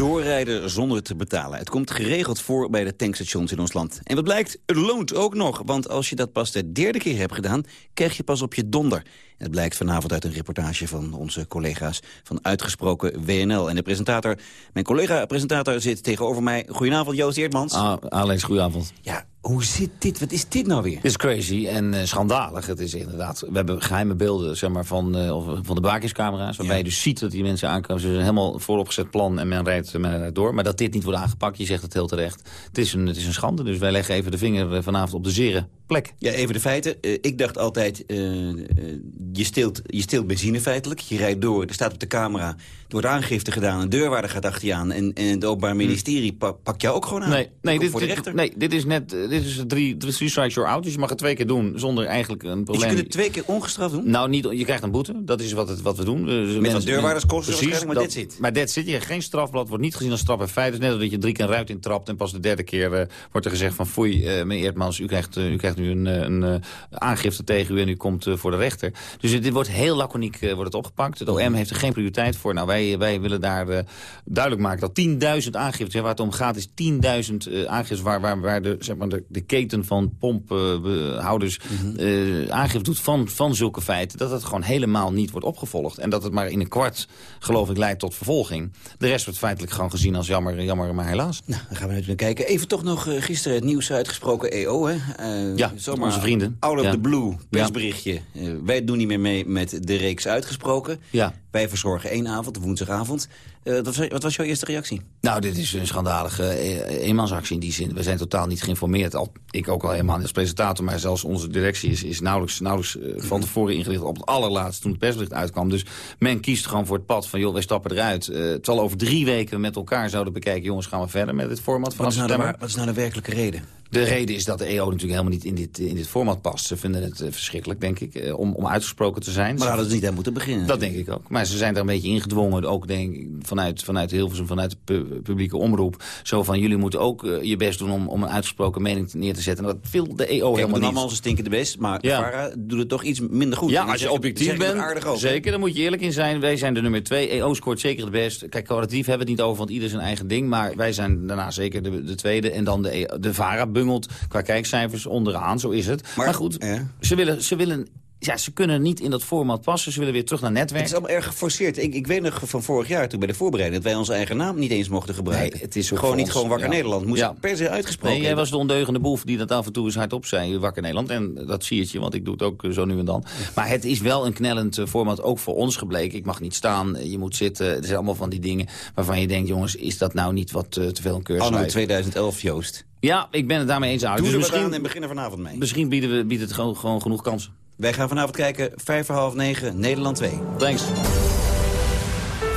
Doorrijden zonder te betalen. Het komt geregeld voor bij de tankstations in ons land. En wat blijkt, het loont ook nog. Want als je dat pas de derde keer hebt gedaan, krijg je pas op je donder. En het blijkt vanavond uit een reportage van onze collega's van Uitgesproken WNL. En de presentator, mijn collega-presentator zit tegenover mij. Goedenavond, Joost Eertmans. Ah, Alex, goedenavond. Ja, hoe zit dit? Wat is dit nou weer? Het is crazy en uh, schandalig. Het is inderdaad, we hebben geheime beelden zeg maar, van, uh, van de bewakingscamera's. Waarbij je dus ziet dat die mensen aankomen. Ze zijn helemaal vooropgezet plan en men rijdt, men rijdt door. Maar dat dit niet wordt aangepakt, je zegt het heel terecht. Het is een, het is een schande, dus wij leggen even de vinger eh, vanavond op de zere plek. Ja, even de feiten. Uh, ik dacht altijd, je, steelt, je steelt benzine feitelijk. Je rijdt door, er staat op de camera, er wordt aangifte gedaan. Een deurwaarder gaat achter je aan. En, en het Openbaar Ministerie hm. pakt jou ook gewoon aan. Nee, nee, dit, voor de rechter. nee dit is net dit is drie, drie strikes you're out. Dus je mag het twee keer doen zonder eigenlijk een probleem. Dus je kunt het twee keer ongestraft doen? Nou, niet, je krijgt een boete. Dat is wat, het, wat we doen. Dus Met een deurwaarderskosten precies, maar dit zit. Maar dit zit. Je geen strafblad, wordt niet gezien als straf en feit. Het is net dat je drie keer ruit intrapt en pas de derde keer uh, wordt er gezegd van... foei, meneer Eertmans, u krijgt, u krijgt nu een, een aangifte tegen u en u komt voor de rechter. Dus dit wordt heel laconiek wordt het opgepakt. Het OM heeft er geen prioriteit voor. Nou, wij, wij willen daar duidelijk maken dat 10.000 aangiften, waar het om gaat is 10.000 aangiftes... waar, waar, waar de, zeg maar, de, de keten van pomphouders mm -hmm. aangifte doet van, van zulke feiten... dat het gewoon helemaal niet wordt opgevolgd. En dat het maar in een kwart, geloof ik, leidt tot vervolging. De rest wordt feitelijk gewoon gezien als jammer, jammer maar helaas. Nou, dan gaan we even kijken. Even toch nog gisteren het nieuws uitgesproken EO, hè? Uh, ja, zomaar onze vrienden. Out of ja. the blue, persberichtje. Ja. wij doen niet meer mee met de reeks uitgesproken. Ja. Wij verzorgen één avond, woensdagavond. Uh, wat, was, wat, was, jouw eerste reactie? Nou, dit is een schandalige uh, eenmansactie in die zin. We zijn totaal niet geïnformeerd. Al, ik ook al helemaal als presentator, maar zelfs onze directie is, is nauwelijks, nauwelijks uh, van tevoren ingelicht op het allerlaatste toen het persbericht uitkwam. Dus men kiest gewoon voor het pad van, joh, wij stappen eruit. het zal over drie weken met elkaar zouden bekijken, jongens, gaan we verder met het format van wat is, nou de, wat is nou de werkelijke reden? De reden is dat de EO natuurlijk helemaal niet in dit, in dit format past. Ze vinden het verschrikkelijk, denk ik, om, om uitgesproken te zijn. Maar hadden ze niet aan moeten beginnen. Dat denk ik ook. Maar ze zijn er een beetje ingedwongen, ook denk ik, vanuit, vanuit Hilversum, vanuit de pu publieke omroep. Zo van, jullie moeten ook uh, je best doen om, om een uitgesproken mening neer te zetten. En dat wil de EO Kijk, helemaal niet. allemaal ze stinkende best, maar ja. Vara doet het toch iets minder goed. Ja, als je objectief bent, zeker, dan moet je eerlijk in zijn. Wij zijn de nummer twee. EO scoort zeker het best. Kijk, kwalitatief hebben we het niet over, want ieder zijn eigen ding. Maar wij zijn daarna zeker de, de tweede. En dan de, e de Vara bungelt qua kijkcijfers onderaan, zo is het. Maar, maar goed, ze, willen, ze willen ja, ze kunnen niet in dat format passen. Ze willen weer terug naar netwerk. Het is allemaal erg geforceerd. Ik, ik weet nog van vorig jaar, toen bij de voorbereiding... dat wij onze eigen naam niet eens mochten gebruiken. Nee, het is gewoon niet gewoon Wakker ja. Nederland. Moest ja. per se uitgesproken Nee, jij was de ondeugende boef die dat af en toe eens hardop zei. Wakker Nederland. En dat zie je, want ik doe het ook zo nu en dan. Maar het is wel een knellend format, ook voor ons gebleken. Ik mag niet staan, je moet zitten. Het zijn allemaal van die dingen waarvan je denkt... jongens, is dat nou niet wat uh, te veel een keurslijf? Anno 2011, Joost. Ja, ik ben het daarmee eens. Doe dus misschien, en beginnen vanavond mee. Misschien bieden we, biedt het gewoon, gewoon genoeg kansen. Wij gaan vanavond kijken, vijf voor half negen, Nederland 2. Thanks.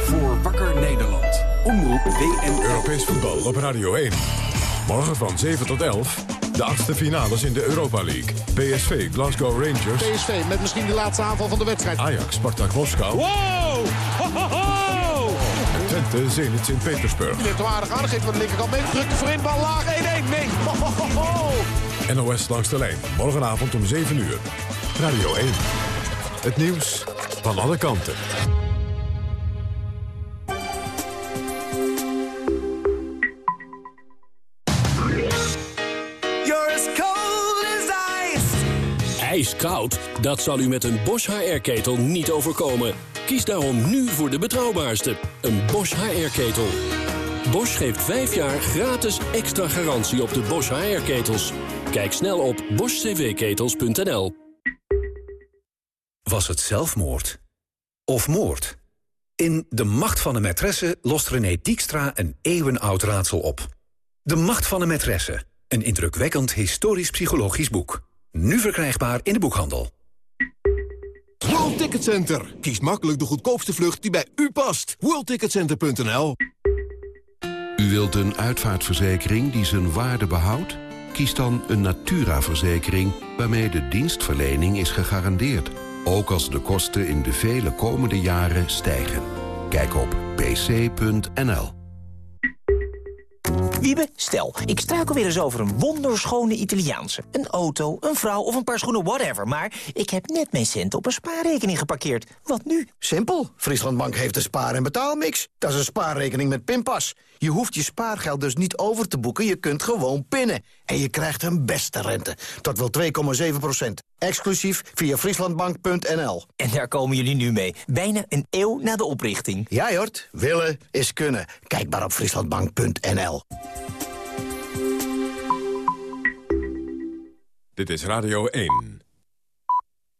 Voor Wakker Nederland. Omroep WN. Europees voetbal op Radio 1. Morgen van 7 tot 11. De achtste finales in de Europa League. PSV, Glasgow Rangers. PSV met misschien de laatste aanval van de wedstrijd. Ajax, Spartak Moskou. Wow! Ho, ho, ho! En Twente, Zenit Sint-Petersburg. Die heeft hem aardig aangegeven van de linkerkant mee. Drukt er voorin, bal laag, 1-1. Nee. Ho, ho, ho. NOS langs de lijn. Morgenavond om 7 uur. Radio 1. Het nieuws van alle kanten. is koud? Dat zal u met een Bosch HR-ketel niet overkomen. Kies daarom nu voor de betrouwbaarste, een Bosch HR-ketel. Bosch geeft 5 jaar gratis extra garantie op de Bosch HR-ketels. Kijk snel op boschcvketels.nl. Was het zelfmoord? Of moord? In De Macht van de Maîtresse lost René Diekstra een eeuwenoud raadsel op. De Macht van de Maîtresse. Een indrukwekkend historisch-psychologisch boek. Nu verkrijgbaar in de boekhandel. World Ticket Center. Kies makkelijk de goedkoopste vlucht die bij u past. WorldTicketCenter.nl U wilt een uitvaartverzekering die zijn waarde behoudt? Kies dan een Natura-verzekering waarmee de dienstverlening is gegarandeerd. Ook als de kosten in de vele komende jaren stijgen. Kijk op pc.nl. Wiebe, stel, ik struikel weer eens over een wonderschone Italiaanse. Een auto, een vrouw of een paar schoenen, whatever. Maar ik heb net mijn centen op een spaarrekening geparkeerd. Wat nu? Simpel. Frieslandbank heeft een spaar- en betaalmix. Dat is een spaarrekening met pinpas. Je hoeft je spaargeld dus niet over te boeken. Je kunt gewoon pinnen. En je krijgt een beste rente. Tot wel 2,7 procent. Exclusief via frieslandbank.nl. En daar komen jullie nu mee. Bijna een eeuw na de oprichting. Ja, Jort. Willen is kunnen. Kijk maar op frieslandbank.nl. Dit is Radio 1.